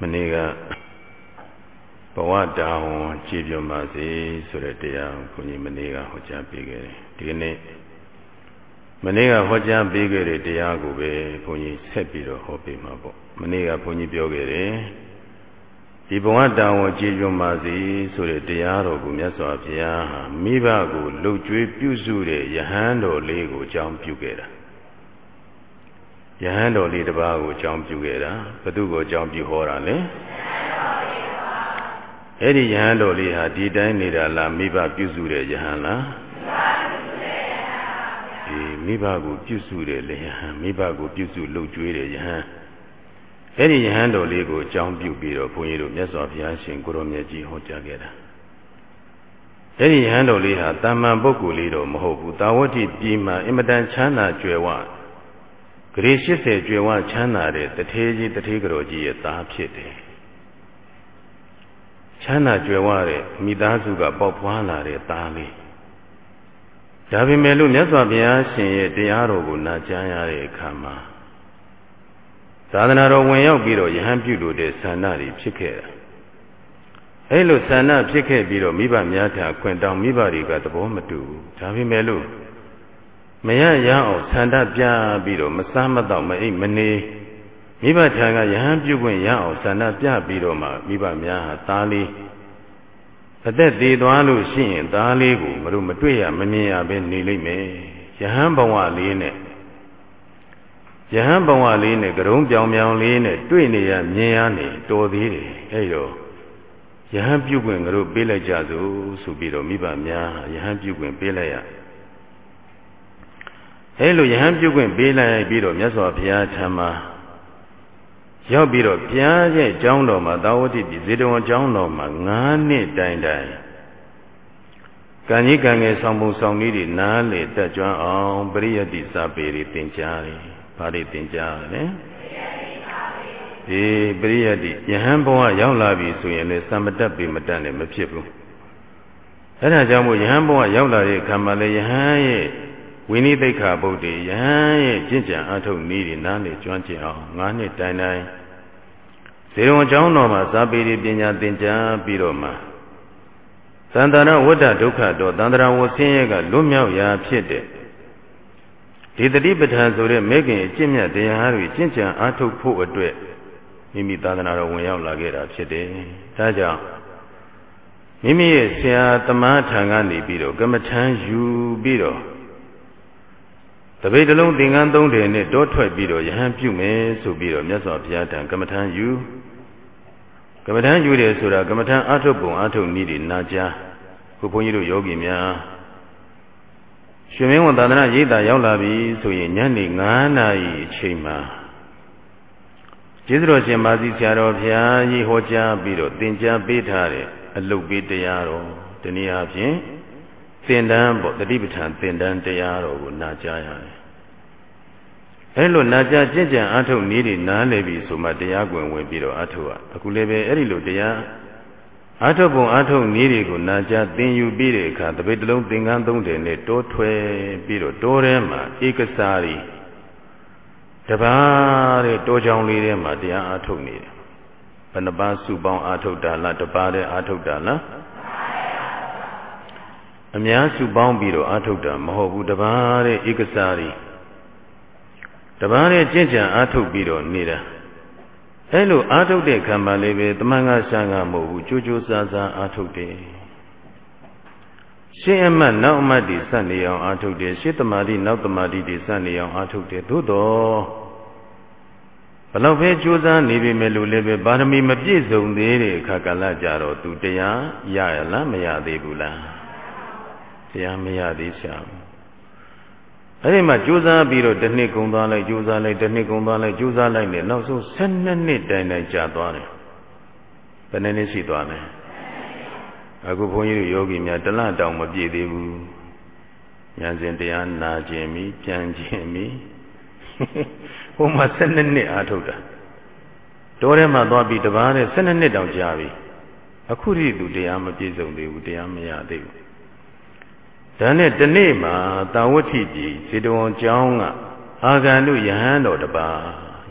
မနေ့ကဘဝတာဝန်ကြည်ပြပါစေဆိုတဲ့တရားကိုဘုန်းကြီးမနေ့ကဟောကြားပေးခဲ့တယ်ဒီကနေ့မနေ့ကဟောကြားပေးခဲ့တဲ့တရားကိုပဲဘုန်းကြီးဆက်ပြီးတော့ဟောပေးမှာပေါ့မနေ့ကဘုန်းကြီးပြောခဲ့တယ်ဒီဘဝတာဝန်ကြည်ပြပါစေဆိုတဲ့တရားတော်ကိုမြတ်စွာဘုရားဟာမိဘကိုလှုပ်ကြွေးပြုစုတဲ့ယဟန်တော်လေးကိုအကြောင်းပြုခဲ့တာ ယဟန်တော်လေးတစ်ပါးကိုအကြောင်းပြုခဲ့တာဘသူကိုအကြောင်းပြုဟောတာလဲအဲ့ဒီယဟန်တော်လေးဟာဒီတိုင်းနေတာလားမိဘပြုစုတဲ့ယဟန်လားဒီမိဘကိုပြုစုတဲ့လေယဟန်မိဘကိုပြုစုလှုပ်ကြွေးတဲ့ယဟန်အဲ့ဒီယဟန်တော်လေးကိုအကြောင်းပြုပြီးတော့ဘုန်းကြီးတို့မြတ်စွာဘုရားရှင်ကိုရောမြတ်ကြီးဟောကြားခဲ့တာအဲ့ဒီယဟန်တော်လေးဟာတာမန်ပုဂ္ဂိုလ်လေးတော့မဟုတ်ဘူးတာဝတိပြည်မှာအင်မတန်ချမ်းသာကြွယ်ဝ ဂရေ80ကျွယ်ဝချမ်းသာတဲ့တထေးကြီးတထေးကြော်ကြီးရဲ့သားဖြစ်တယ်ချမ်းသာကြွယ်ဝတဲ့မိသားစုကပေါက်ဖွားလာတဲ့သားလေးဒါပေမဲ့လို့မြတ်စွာဘုရားရှင်ရဲ့တရားတော်ကိုနာကြားရတဲ့အခါမှာသာသနာတော်ဝင်ရောက်ပြီးတော့ယဟန်ပြုလို့တဲ့ဆန္ဒတွေဖြစ်ခဲ့တာအဲလိုဆန္ဒဖြစ်ခဲ့ပြီးတော့မိဘများထခွင့်တောင်းမိဘတွေကသဘောမတူဘူးဒါပေမဲ့လို့ မရရအောင်ဆန္ဒပြပြီးတော့မစားမတော့မအိပ်မနေမိဘထံကယဟန်ပြုခွင့်ရအောင်ဆန္ဒပြပြီးတော့မှမိဘများဟာသားလေးအသက်သေးသွားလို့ရှိရင်သားလေးကိုမလို့မတွေ့ရမမြင်ရပဲနေလိမ့်မယ်ယဟန်ဘဝလေးနဲ့ယဟန်ဘဝလေးနဲ့ကရုံးပြောင်ပြောင်လေးနဲ့တွေ့နေရမြင်ရနေတော်သေးတယ်အဲ့တော့ယဟန်ပြုခွင့်ငါတို့ပေးလိုက်ကြစို့ဆိုပြီးတော့မိဘများယဟန်ပြုခွင့်ပေးလိုက်ရ အဲလိုယဟန်ပြုခွင့်ပေးလိုက်ပြီးတော့မြတ်စွာဘုရားထံမှာရောက်ပြီးတော့ဘုရားရဲ့ကျောင်းတော်မှာသာဝတိပြည်ဇေတဝန်ကျောင်းတော်မှာ9နှစ်တိုင်တိုင်ကံကြီးကံငယ်ဆောင်ပုံဆောင်နည်းတွေနားလေတက်ကြွအောင်ပရိယတိစာပေတွေသင်ကြားတယ်။ဘာတွေသင်ကြားလဲ။ဒီပရိယတိယဟန်ဘဝရောက်လာပြီဆိုရင်လည်းသမ္မတက်ပေမတက်လည်းမဖြစ်ဘူး။အဲဒါကြောင့်မို့ယဟန်ဘဝရောက်လာတဲ့အခါမှာလည်းယဟန်ရဲ့ ဝိနိသိက္ခာပုဒ်တွေယဟန်ရဲ့ကျင့်ကြံအထုတ်နည်းတွေနားလေကျွမ်းကျင်အောင်၅နှစ်တိုင်တိုင်ဇေဝံကျောင်းတော်မှာဇာပေပညာသင်ကြားပြီးတော့မှသန္တာရဝတ္တဒုက္ခတော့သန္တာရဝဆင်းရဲကလွတ်မြောက်ရာဖြစ်တဲ့ဒီတတိပဋ္ဌာန်ဆိုတဲ့မဲခင်အကျင့်မြတ်တရားတွေကျင့်ကြံအားထုတ်ဖို့အတွက်မိမိသာသနာတော်ဝင်ရောက်လာခဲ့တာဖြစ်တယ်။ဒါကြောင့်မိမိရဲ့ဆရာသမားထံကနေပြီးတော့ကမ္မထမ်းယူပြီးတော့ တပိတ်တလုံးသင်္ကန်းသုံးတယ်နဲ့တောထွက်ပြီးတော့ယဟန်ပြုမယ်ဆိုပြီးတော့မြတ်စွာဘုရားထံကမ္မထမ်းယူကမ္မထမ်းယူတယ်ဆိုတာကမ္မထမ်းအထုတ်ပုံအထုတ်နည်းတွေနာကြားခုဘုန်းကြီးတို့ယောဂီများရှင်မင်းဝန်သာသနာရိပ်သာရောက်လာပြီဆိုရင်ညနေ9နာရီအချိန်မှာကျေးဇူးတော်ရှင်မာစီဆရာတော်ဘုရားကြီးဟောကြားပြီးတော့သင်ကြားပေးထားတဲ့အလုတ်ပေးတရားတော်တနည်းအားဖြင့် သင်တန်းပေါ့တတိပဋ္ဌာန်သင်တန်းတရားတော်ကိုနာကြားရတယ်အဲလိုနာကြားကြင်ကြံအထုတ်နည်းတွေနားလည်ပြီဆိုမှတရားကွင်ဝင်ပြီးတော့အထုတ်ရအခုလည်းပဲအဲ့ဒီလိုတရားအထုတ်ပုံအထုတ်နည်းတွေကိုနာကြားသင်ယူပြီးတဲ့အခါတပိတ်တလုံးသင်္ကန်းသုံးတယ်နဲ့တိုးထွဲပြီးတော့တိုးထဲမှာဧကစားရီတပါးတဲ့တိုးချောင်းလေးထဲမှာတရားအထုတ်နေတယ်ဘယ်နှပါးစုပေါင်းအထုတ်တာလားတပါးတည်းအထုတ်တာလား အများစုပေါင်းပြီးတော့အာထုတ်တာမဟုတ်ဘူးတပါးတဲ့ဧကစားရီတပါးတဲ့ကြင်ကြံအာထုတ်ပြီးတော့နေတာအဲလိုအာထုတ်တဲ့ခံပါလေးပဲတမန်ကဆံကမဟုတ်ဘူးကြိုးကြိုးစားစားအာထုတ်တယ်ရှင်းအမတ်နောက်အမတ်ဒီစနေအောင်အာထုတ်တယ်ရှင်းတမာတိနောက်တမာတိဒီစနေအောင်အာထုတ်တယ်သို့တော့ဘလောက်ပဲကြိုးစားနေပြီမဲ့လို့လည်းပဲပါရမီမပြည့်စုံသေးတဲ့အခါကလည်းကြတော့သူတရားရရလားမရသေးဘူးလား တရားမရသေးရှာဘူးအဲဒီမှာကြိုးစားပြီးတော့တစ်နှစ်ကုန်သွားလိုက်ကြိုးစားလိုက်တစ်နှစ်ကုန်သွားလိုက်ကြိုးစားလိုက်နဲ့နောက်ဆုံး12နှစ်တိုင်တိုင်ကြာသွားတယ်ဘယ်နှစ်နှစ်ရှိသွားလဲအခုဘုန်းကြီးတို့ယောဂီများတလတောင်မပြည့်သေးဘူးဉာဏ်စဉ်တရားနာခြင်းမိပြန်ခြင်းမိဟိုမှာ12နှစ်အားထုတ်တာတောထဲမှာသွားပြီးတပားနဲ့12နှစ်တောင်ကြာပြီအခုထိသူတရားမပြည့်စုံသေးဘူးတရားမရသေးဘူး ဒါနဲ့တနေ့မှာတာဝတိပြည်ဇေတဝန်ကျောင်းကအာဂန္တုယဟန်တော်တပါး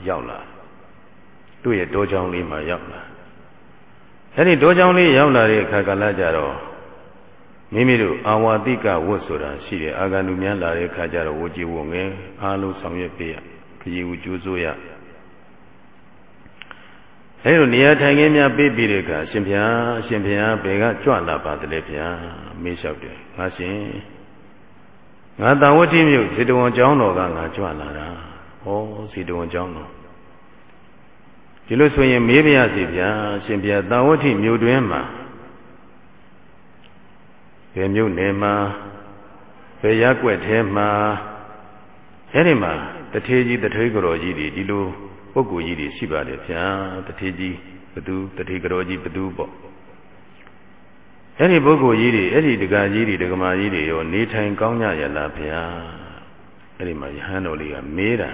ရောက်လာသူ့ရဲ့တောချောင်းလေးမှာရောက်လာအဲ့ဒီတောချောင်းလေးရောက်လာတဲ့အခါကလည်းကြတော့မိမိတို့အာဝတိကဝတ်ဆိုတာရှိတယ်အာဂန္တုများလာတဲ့အခါကျတော့ဝကြည်ဝငယ်အားလုံးဆောင်ရွက်ပေးရခရီးဦးကျိုးစိုးရအဲလိုနေရာထိုင်ခင်းများပေးပြီးတဲ့အခါရှင်ဘုရားရှင်ဘုရားဘယ်ကကြွလာပါသလဲဗျာ မေးလျှောက်တယ်ငါရှင်ငါတန်ဝတိမြို့ဇေတဝန်ကျောင်းတော်ကငါကြွလာတာဩဇေတဝန်ကျောင်းတော်ဒီလိုဆိုရင်မေးပါရစေဗျာရှင်ဘုရားတန်ဝတိမြို့တွင်မှာဘယ်မြို့နယ်မှာဘယ်ရက်ွက်ထဲမှာအဲ့ဒီမှာတထေကြီးတထေကတော်ကြီးတွေဒီလိုပုဂ္ဂိုလ်ကြီးတွေရှိပါတယ်ဗျာတထေကြီးဘသူတထေကတော်ကြီးဘသူပေါ့ အဲ့ဒီပုဂ္ဂိုလ်ကြီးတွေအဲ့ဒီဒကာကြီးတွေဒကမာကြီးတွေရောနေထိုင်ကောင်းကြရလားဗျာအဲ့ဒီမှာယဟန်တော်လေးကမေးတာ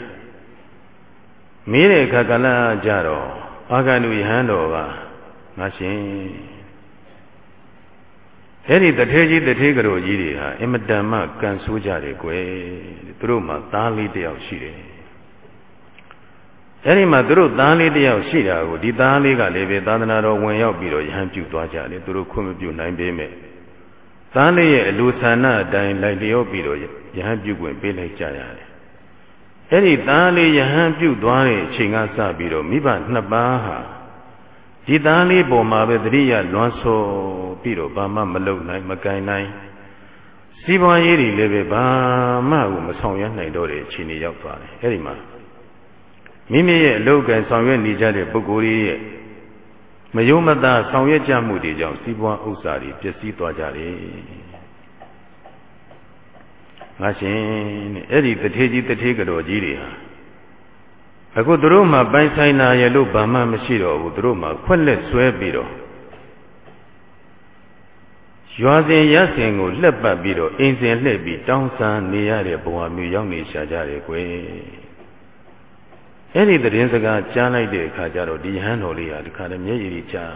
မေးတဲ့အခါကလည်းကြတော့အာဂန္တုယဟန်တော်ကငါရှင်အဲ့ဒီတထေကြီးတထေကတော်ကြီးတွေဟာအင်မတန်မှကန်ဆိုးကြတယ်ကွယ်သူတို့မှသားလေးတယောက်ရှိတယ် အဲ့ဒီမှာသူတို့သားလေးတယောက်ရှိတာကိုဒီသားလေးကလည်းပဲသာသနာတော်ဝင်ရောက်ပြီးတော့ယဟန်ပြုသွားကြတယ်သူတို့ခွင့်မပြုနိုင်ပေမဲ့သားလေးရဲ့အလိုဆန္ဒအတိုင်းလိုက်လျောပြီးတော့ယဟန်ပြုခွင့်ပေးလိုက်ကြရတယ်အဲ့ဒီသားလေးယဟန်ပြုသွားတဲ့အချိန်ကစပြီးတော့မိဘနှစ်ပါးဟာဒီသားလေးပေါ်မှာပဲတတိယလွန်ဆောပြီးတော့ဘာမှမလုပ်နိုင်မကင်နိုင်စီးပွားရေးတွေလည်းပဲဘာမှကိုမဆောင်ရွက်နိုင်တော့တဲ့အခြေအနေရောက်သွားတယ်အဲ့ဒီမှာ မိမိရဲ့အလုပ်ကံဆောင်ရွက်နေကြတဲ့ပုဂ္ဂိုလ်ရဲ့မယုံမသားဆောင်ရွက်ကြမှုတွေကြောင့်စီးပွားဥစ္စာတွေပျက်စီးသွားကြတယ်ငါရှင်တဲ့အဲ့ဒီတထေကြီးတထေကတော်ကြီးတွေဟာအခုသူတို့မှပိုင်ဆိုင်နာရလို့ဘာမှမရှိတော့ဘူးသူတို့မှခွက်လက်ဆွဲပြီးတော့ရွာစဉ်ရစဉ်ကိုလှက်ပတ်ပြီးတော့အင်းစင်လှည့်ပြီးတောင်းဆန်းနေရတဲ့ဘဝမျိုးရောက်နေရှာကြတယ်ကွယ် အဲ့ဒီသတင်းစကားကြားလိုက်တဲ့အခါကျတော့ဒီဟန်တော်လေးဟာဒီခါတည်းမျက်ရည်ကြီးကြား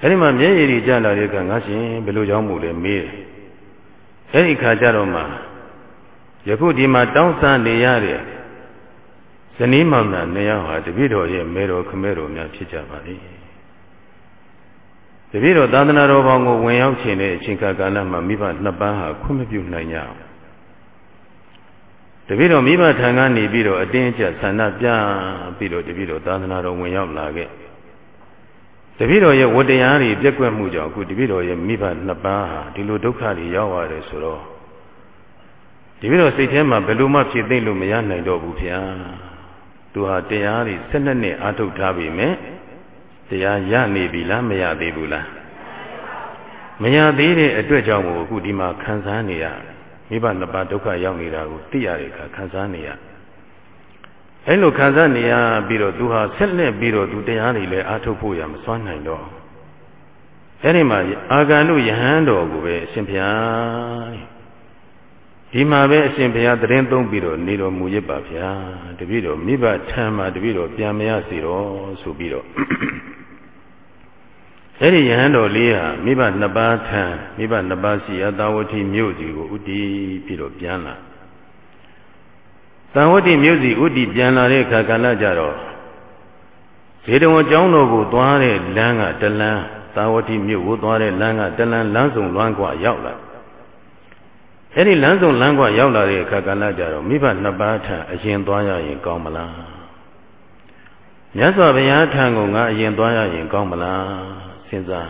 အဲ့ဒီမှာမျက်ရည်ကြီးကြားလာတဲ့အခါငါရှင်ဘယ်လိုကြောင့်မို့လဲမေးတယ်အဲ့ဒီခါကျတော့မှယခုဒီမှာတောင်းဆနေရတဲ့ဇနီးမောင်နှံနှစ်ယောက်ဟာတပည့်တော်ရဲ့မဲတော်ခမဲတော်များဖြစ်ကြပါလိမ့်တပည့်တော်သာသနာတော်ဘောင်ကိုဝင်ရောက်ခြင်းတဲ့အချိန်ကာလမှာမိဘနှစ်ပန်းဟာခွင့်မပြုနိုင်ကြဘူး တပည့်တော်မိဘထံကနေပြီးတော့အတင်းအကျပ်ဆန္ဒပြပြီးတော့တပည့်တော်သာသနာတော်ဝင်ရောက်လာခဲ့တပည့်တော်ရဲ့ဝတ္တရားတွေပြက်ကွက်မှုကြောင့်အခုတပည့်တော်ရဲ့မိဘနှစ်ပန်းဟာဒီလိုဒုက္ခတွေရောက်ရတယ်ဆိုတော့ဒီပြီးတော့စိတ်ထဲမှာဘယ်လိုမှဖြစ်သိလို့မရနိုင်တော့ဘူးဗျာသူဟာတရားတွေ၁၂နှစ်အားထုတ်ထားပြီမဲ့တရားရနေပြီလားမရသေးဘူးလားမရသေးတဲ့အတွက်ကြောင့်မို့အခုဒီမှာခံစားနေရ မိဘနှစ်ပါးဒုက္ခရောက်နေတာကိုသိရတဲ့အခါခံစားနေရအဲလိုခံစားနေရပြီးတော့သူဟာဆက်လက်ပြီးတော့သူတရားတွေလည်းအားထုတ်ဖို့ရမစွမ်းနိုင်တော့အဲဒီမှာအာဂန္တုယဟန်တော်ကိုပဲအရှင်ဘုရားဒီမှာပဲအရှင်ဘုရားတရင်သုံးပြီးတော့နေတော်မူရစ်ပါဗျာတပည့်တော်မိဘထံမှာတပည့်တော်ပြန်မရစီတော့ဆိုပြီးတော့ အဲ့ဒီယဟန်တော်လေးဟာမိဘနှစ်ပါးထံမိဘနှစ်ပါးရှိအသာဝတိမြို့စီကိုဥတီပြီးတော့ပြန်လာသံဝတိမြို့စီဥတီပြန်လာတဲ့အခါကလည်းကြတော့ဇေတဝန်ကျောင်းတော်ကိုသွားတဲ့လမ်းကတလန်းသာဝတိမြို့ကိုသွားတဲ့လမ်းကတလန်းလမ်းစုံလွမ်းกว่าရောက်လာအဲ့ဒီလမ်းဆုံးလမ်းကွရောက်လာတဲ့အခါကလည်းကြတော့မိဘနှစ်ပါးထံအရင်သွားရရင်ကောင်းမလားမြတ်စွာဘုရားထံကငါအရင်သွားရရင်ကောင်းမလား စဉ်းစား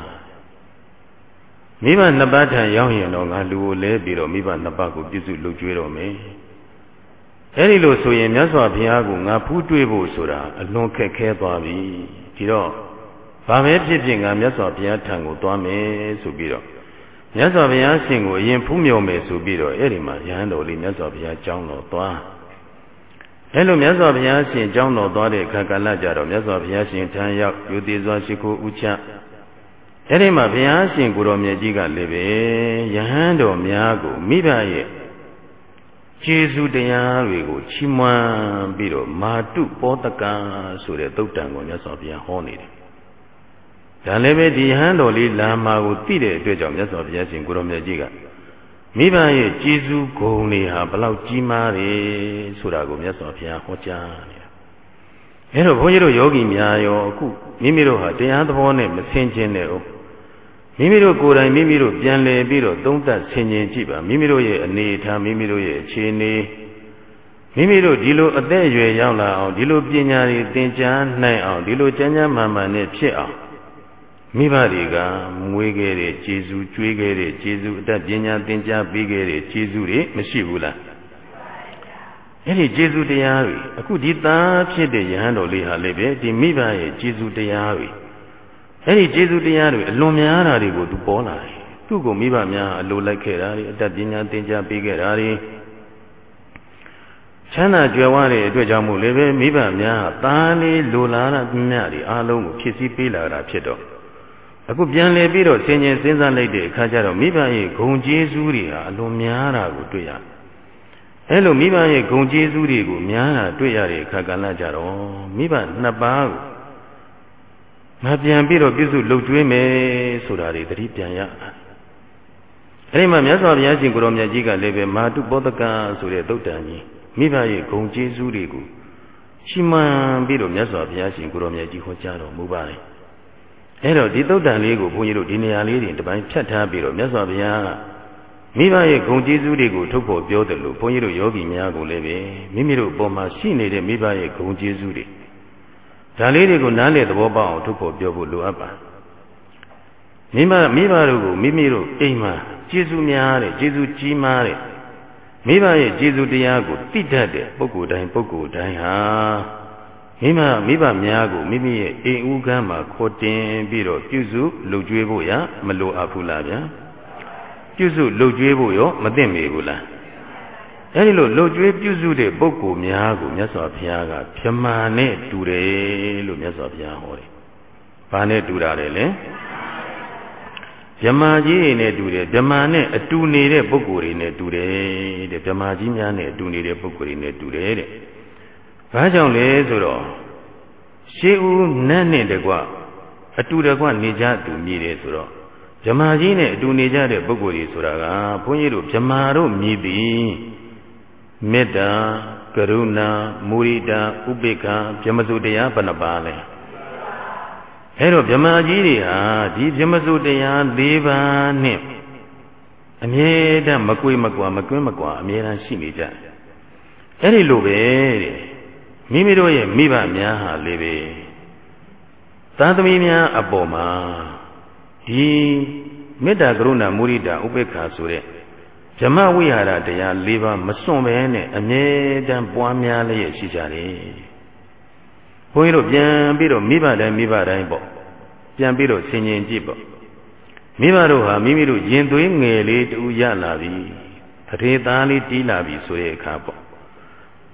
မိဘနှစ်ပါးထံရောက်ရင်တော့ငါလူကိုလဲပြီးတော့မိဘနှစ်ပါးကိုပြည့်စုံလုပ်ကျွေးတော့မယ်အဲ့ဒီလိုဆိုရင်မြတ်စွာဘုရားကငါဖူးတွေးဖို့ဆိုတာအလွန်ခက်ခဲသွားပြီဒီတော့ဘာပဲဖြစ်ဖြစ်ငါမြတ်စွာဘုရားထံကိုသွားမယ်ဆိုပြီးတော့မြတ်စွာဘုရားရှင်ကိုအရင်ဖူးမြော်မယ်ဆိုပြီးတော့အဲ့ဒီမှာရဟန်းတော်လေးမြတ်စွာဘုရားကျောင်းတော်သွားအဲ့လိုမြတ်စွာဘုရားရှင်ကျောင်းတော်သွားတဲ့အခါကလည်းကြတော့မြတ်စွာဘုရားရှင်ထံရောက်ယူသေးစွာရှိခိုးဥချ အဲ့ဒီမှာဘုရားရှင်ကိုတော်မြတ်ကြီးကလည်းပဲယဟန်တော်များကိုမိဘရဲ့ကျေးဇူးတရားတွေကိုချီးမွမ်းပြီးတော့မာတုပောတကဆိုတဲ့သုတ်တံကိုမြတ်စွာဘုရားဟောနေတယ်ဒါလည်းပဲဒီဟန်တော်လေးလာမှာကိုသိတဲ့အတွက်ကြောင့်မြတ်စွာဘုရားရှင်ကိုရောမြတ်ကြီးကမိဘရဲ့ကျေးဇူးဂုဏ်တွေဟာဘလောက်ကြီးမားတယ်ဆိုတာကိုမြတ်စွာဘုရားဟောကြားနေတာအဲတော့ဘုန်းကြီးတို့ယောဂီများရောအခုမိမိတို့ဟာတရားသဘောနဲ့မဆင်ခြင်တဲ့ဟုတ် မိမိတို့ကိုယ်တိုင်မိမိတို့ပြန်လည်ပြီးတော့သုံးသပ်ဆင်ခြင်ကြည့်ပါမိမိတို့ရဲ့အနေအထားမိမိတို့ရဲ့အခြေအနေမိမိတို့ဒီလိုအသက်အရွယ်ရောက်လာအောင်ဒီလိုပညာတွေသင်ကြားနိုင်အောင်ဒီလိုကျမ်းကျမ်းမာမာနဲ့ဖြစ်အောင်မိဘတွေကမွေးခဲ့တဲ့ကျေးဇူးကျွေးခဲ့တဲ့ကျေးဇူးအတတ်ပညာသင်ကြားပေးခဲ့တဲ့ကျေးဇူးတွေမရှိဘူးလားအဲ့ဒီကျေးဇူးတရားတွေအခုဒီသားဖြစ်တဲ့ယဟန်တော်လေးဟာလည်းပဲဒီမိဘရဲ့ကျေးဇူးတရားတွေ အဲ့ဒီကျေးဇူးတရားတွေအလွန်များတာတွေကိုသူပေါ်လာတယ်သူ့ကိုမိဘများအလိုလိုက်ခဲ့တာတွေအတတ်ပညာသင်ကြားပေးခဲ့တာတွေချမ်းသာကြွယ်ဝတဲ့အတွက်ကြောင့်မို့လည်းပဲမိဘများဟာသားလေးလိုလားတာမြတ်တွေအားလုံးကိုဖြစ်စည်းပေးလာတာဖြစ်တော့အခုပြန်လည်ပြီးတော့ဆင်ញင်စဉ်းစားလိုက်တဲ့အခါကျတော့မိဘရဲ့ဂုံကျေးဇူးတွေဟာအလွန်များတာကိုတွေ့ရတယ်။အဲလိုမိဘရဲ့ဂုံကျေးဇူးတွေကိုများတာတွေ့ရတဲ့အခါကလည်းကြတော့မိဘနှစ်ပါးကို မပြန်ပြီးတော့ပြုစုလှုပ်ကြွေးမယ်ဆိုတာတွေသတိပြန်ရတာ။အဲဒီမှာမြတ်စွာဘုရားရှင်ကိုရောမြတ်ကြီးကလည်းပဲမာတုပောတကဆိုတဲ့သုတ်တန်ကြီးမိဘရဲ့ဂုံကျေးဇူးတွေကိုရှိမှန်ပြီးတော့မြတ်စွာဘုရားရှင်ကိုရောမြတ်ကြီးဟောကြားတော်မူပါတယ်။အဲ့တော့ဒီသုတ်တန်လေးကိုဘုန်းကြီးတို့ဒီနေရာလေးတွေတပိုင်းဖြတ်ထားပြီးတော့မြတ်စွာဘုရားကမိဘရဲ့ဂုဏ်ကျေးဇူးတွေကိုထုတ်ဖော်ပြောတယ်လို့ဘုန်းကြီးတို့ယောဂီများကိုလည်းပဲမိမိတို့ပုံမှာရှိနေတဲ့မိဘရဲ့ဂုဏ်ကျေးဇူးတွေ ဒါလေးတွေကိုနားလည်သဘောပေါက်အောင်ထုတ်ဖော်ပြောဖို့လိုအပ်ပါမိမမိဘတို့ကိုမိမိတို့အိမ်မှာကျေးဇူးများတဲ့ကျေးဇူးကြီးမားတဲ့မိဘရဲ့ကျေးဇူးတရားကိုသိတတ်တဲ့ပုဂ္ဂိုလ်တိုင်းပုဂ္ဂိုလ်တိုင်းဟာမိမမိဘများကိုမိမိရဲ့အိမ်ဦးကမ်းမှာခေါ်တင်ပြီးတော့ပြုစုလှုပ်ကြွေးဖို့ရမလိုအပ်ဘူးလားဗျာပြုစုလှုပ်ကြွေးဖို့ရောမသင့်မေဘူးလား အဲဒီလိုလှုပ်ကြွေးပြုစုတဲ့ပုဂ္ဂိုလ်များကိုမြတ်စွာဘုရားကဗြမာနဲ့တူတယ်လို့မြတ်စွာဘုရားဟောတယ်။ဘာနဲ့တူတာလဲလဲ။ဗြမာကြီးတွေနဲ့တူတယ်ဗြမာနဲ့အတူနေတဲ့ပုဂ္ဂိုလ်တွေနဲ့တူတယ်တဲ့ဗြမာကြီးများနဲ့အတူနေတဲ့ပုဂ္ဂိုလ်တွေနဲ့တူတယ်တဲ့။ဘာကြောင့်လဲဆိုတော့ရှေးဦးနတ်နဲ့တကွအတူတကွနေကြသူမြည်တယ်ဆိုတော့ဗြမာကြီးနဲ့အတူနေကြတဲ့ပုဂ္ဂိုလ်ကြီးဆိုတာကဘုန်းကြီးတို့ဗြမာတို့မြည်ပြီး မေတ္တာကရုဏာမုရိဒာဥပေက္ခဗြမစုတရားဘယ်နှပါလဲအဲတော့ဗြမာကြီးတွေဟာဒီဗြမစုတရား၄ပါးနဲ့အမြဲတမ်းမကွေးမကွာမကွင်းမကွာအမြဲတမ်းရှိနေကြအဲ့ဒီလိုပဲတဲ့မိမိတို့ရဲ့မိဘများဟာလေပဲသာသမီများအပေါ်မှာဒီမေတ္တာကရုဏာမုရိဒာဥပေက္ခဆိုတဲ့ ဇမဝိဟာရတရား၄ပါးမစွန့်ဘဲနဲ့အမြဲတမ်းပွားများလျက်ရှိကြတယ်။ဘုန်းကြီးတို့ပြန်ပြီးတော့မိဘတိုင်းမိဘတိုင်းပေါ့ပြန်ပြီးတော့ဆင်ញင်ကြည့်ပေါ့မိဘတို့ဟာမိမိတို့ရင်သွေးငယ်လေးတူရလာပြီ။တထေသားလေးတီးလာပြီဆိုတဲ့အခါပေါ့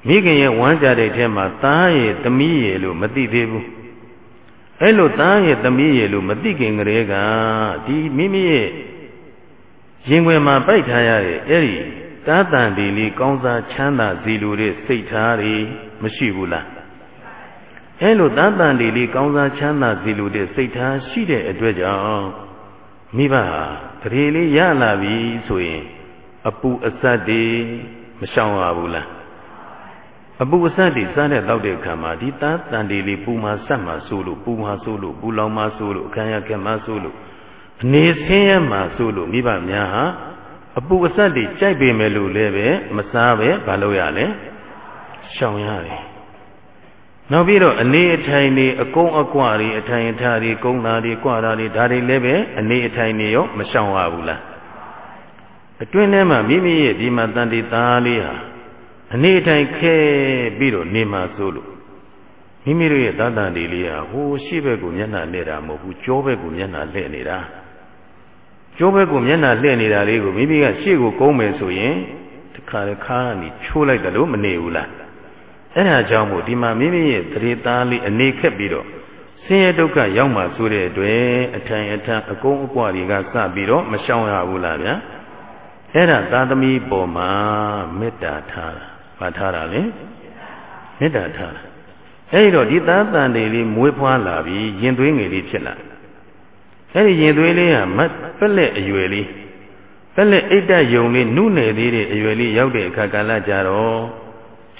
မိခင်ရဲ့ဝမ်းကြတဲ့ထဲမှာသားရဲ့သမီးရဲ့လို့မသိသေးဘူးအဲ့လိုသားရဲ့သမီးရဲ့လို့မသိခင်ကလေးကဒီမိမိရဲ့ ရင်ွယ်မှာပိုက်ထားရတဲ့အဲ့ဒီတားတန်ဒီလေးကောင်းစားချမ်းသာစီလိုတဲ့စိတ်ထားတွေမရှိဘူးလားအဲ့လိုတားတန်ဒီလေးကောင်းစားချမ်းသာစီလိုတဲ့စိတ်ထားရှိတဲ့အတွက်ကြောင့်မိဘဟာတရေလေးရလာပြီဆိုရင် အပူအစတ်တွေမရှောင်ရဘူးလားအပူအဆတ်တွေစားတဲ့တောက်တဲ့ခံမှာဒီသားတန်တီလေးပူမှာဆက်မှာဆိုလို့ပူမှာဆိုလို့ပူလောင်မှာဆိုလို့အခမ်းရခက်မှာဆိုလို့အ နေဆင်းရဲမှာဆိုလို့မိဘများဟာအပူအဆတ်တွေကြိုက်ပေမဲ့လို့လည်းပဲမစားပဲမလုပ်ရလဲရှောင်ရတယ်နောက်ပြီးတော့အနေအထိုင်တွေအကုန်းအကွတွေအထိုင်အထားတွေကုန်းတာတွေကွာတာတွေဒါတွေလည်းပဲအနေအထိုင်တွေရောမရှောင်ရဘူးလားအတွင်းထဲမှာမိမိရဲ့ဒီမှာတန်တီသားလေးဟာအနေတိုင်းခဲပြီးတော့နေမှာစိုးလို့မိမိတို့ရဲ့သာတန်ဒီလေးဟာဟိုရှိဘက်ကိုမျက်နှာလှည့်တာမဟုတ်ဘူးကြောဘက်ကိုမျက်နှာလှည့်နေတာ ကြောဘက်ကိုမျက်နှာလှည့်နေတာလေးကိုမိမိကရှေ့ကိုကုန်းမယ်ဆိုရင်တခါလေခါကနေချိုးလိုက်တယ်လို့မနေဘူးလားအဲ့ဒါကြောင့်မို့ဒီမှာမိမိရဲ့တရေသားလေးအနေခက်ပြီးတော့ဆင်းရဲဒုက္ခရောက်မှဆိုတဲ့အတွက်အထိုင်အထအကုန်းအကွာတွေကစပြီးတော့မရှောင်ရဘူးလားဗျာအဲ့ဒါသာသမီပေါ်မှာမေတ္တာထားတာဘာထားတာလဲမေတ္တာထားတာအဲဒီတော့ဒီသားတန်တွေလေးမွေးဖွားလာပြီးရင်သွေးငယ်လေးဖြစ်လာ အဲဒီရင်သွေးလေးကမပက်လက်အရွယ်လေးပက်လက်အိတ်တယုံလေးနုနယ်သေးတဲ့အရွယ်လေးရောက်တဲ့အခါကာလကြတော့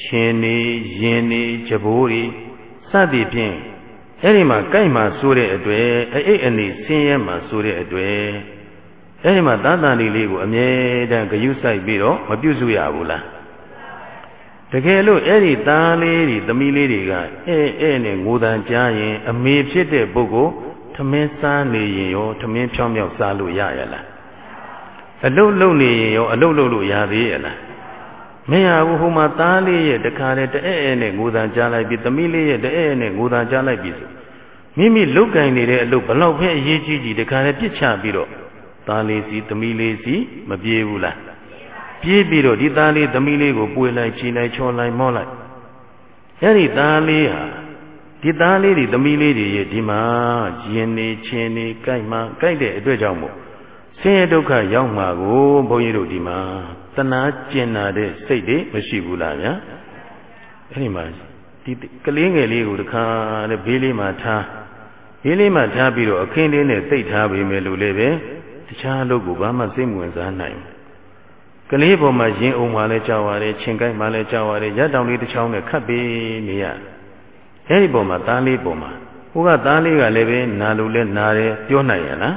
ချင်းနေရင်နေကြဘိုးတွေစသည်ဖြင့်အဲ့ဒီမှာကြိုက်မှဆိုးတဲ့အတွေ့အိတ်အနေဆင်းရဲမှဆိုးတဲ့အတွေ့အဲ့ဒီမှာသာသနာလေးကိုအမြဲတမ်းဂယုစိုက်ပြီးတော့မပြုစုရဘူးလားတကယ်လို့အဲ့ဒီသားလေးတွေသမီးလေးတွေကအဲအဲနဲ့ငိုတန်ကြားရင် အမေဖြစ်တဲ့ပုဂ္ဂိုလ်ထ မင်းစားနေရင်ရောထမင်းဖြောင်းဖြောင်းစားလို့ရရလားအလုတ်လုံနေရင်ရောအလုတ်လုံလို့ရသေးရလားမရဘူးဟိုမှာသားလေးရဲ့တခါတည်းတအဲအဲနဲ့ငိုတန်ကြားလိုက်ပြီးသမီးလေးရဲ့တအဲအဲနဲ့ငိုတန်ကြားလိုက်ပြီးဆိုမိမိလုတ်ကင်နေတဲ့အလုတ်ဘလောက်ပဲအရေးကြီးကြီးတခါတည်းပြစ်ချပြီးတော့သားလေးစီသမီးလေးစီမပြေးဘူးလားပြေးပြီးတော့ဒီသားလေးသမီးလေးကိုပွေလိုက်ချီလိုက်ချောလိုက်မောလိုက်အဲ့ဒီသားလေးဟာ ဒီသားလေးတွေသမီးလေးတွေရဲ့ဒီမှာရင်နေချင်းနေကြိုက်မှကြိုက်တဲ့အတွက်ကြောင့်မို့ဆင်းရဲဒုက္ခရောက်မှာကိုဘုန်းကြီးတို့ဒီမှာတဏှာကျင်နာတဲ့စိတ်တွေမရှိဘူးလားဗျာအဲ့ဒီမှာဒီကလေးငယ်လေးကိုတခါတဲ့ဘေးလေးမှာထားဘေးလေးမှာထားပြီးတော့အခင်းလေးနဲ့သိပ်ထားပေးမယ်လို့လည်းပဲတခြားအလုပ်ကိုဘာမှစိတ်ဝင်စားနိုင်ကလေးပေါ်မှာရင်အောင်မှလည်းကြောက်ရတယ်ချင်းကိုက်မှလည်းကြောက်ရတယ်ရက်တောင်လေးတစ်ချောင်းနဲ့ခတ်ပေးနေရ အဲ့ဒီပေါ်မှာသားလေးပေါ်မှာဟိုကသားလေးကလည်းပဲနာလို့လဲနာတယ်ပြောနိုင်ရလား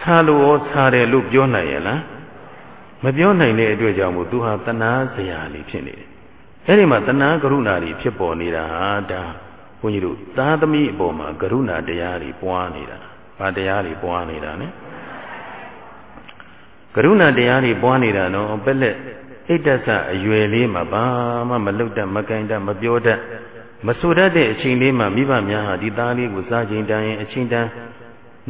ဆာလို့ရောဆာတယ်လို့ပြောနိုင်ရလားမပြောနိုင်တဲ့အတွက်ကြောင့်မို့သူဟာတဏှာစရာလေးဖြစ်နေတယ်အဲ့ဒီမှာတဏှာကရုဏာတွေဖြစ်ပေါ်နေတာဟာဒါဘုန်းကြီးတို့သာသမီအပေါ်မှာကရုဏာတရားတွေပွားနေတာ။ဘာတရားတွေပွားနေတာလဲ။ကရုဏာတရားတွေပွားနေတာနော်ပက်လက်ဣတ္တဆအရွယ်လေးမှာဘာမှမလုတ်တတ်မကင်တတ်မပြောတတ် မဆိုတတ်တဲ့အချိန်လေးမှာမိဘများဟာဒီသားလေးကိုစားချိန်တန်းရင်အချိန်တန်း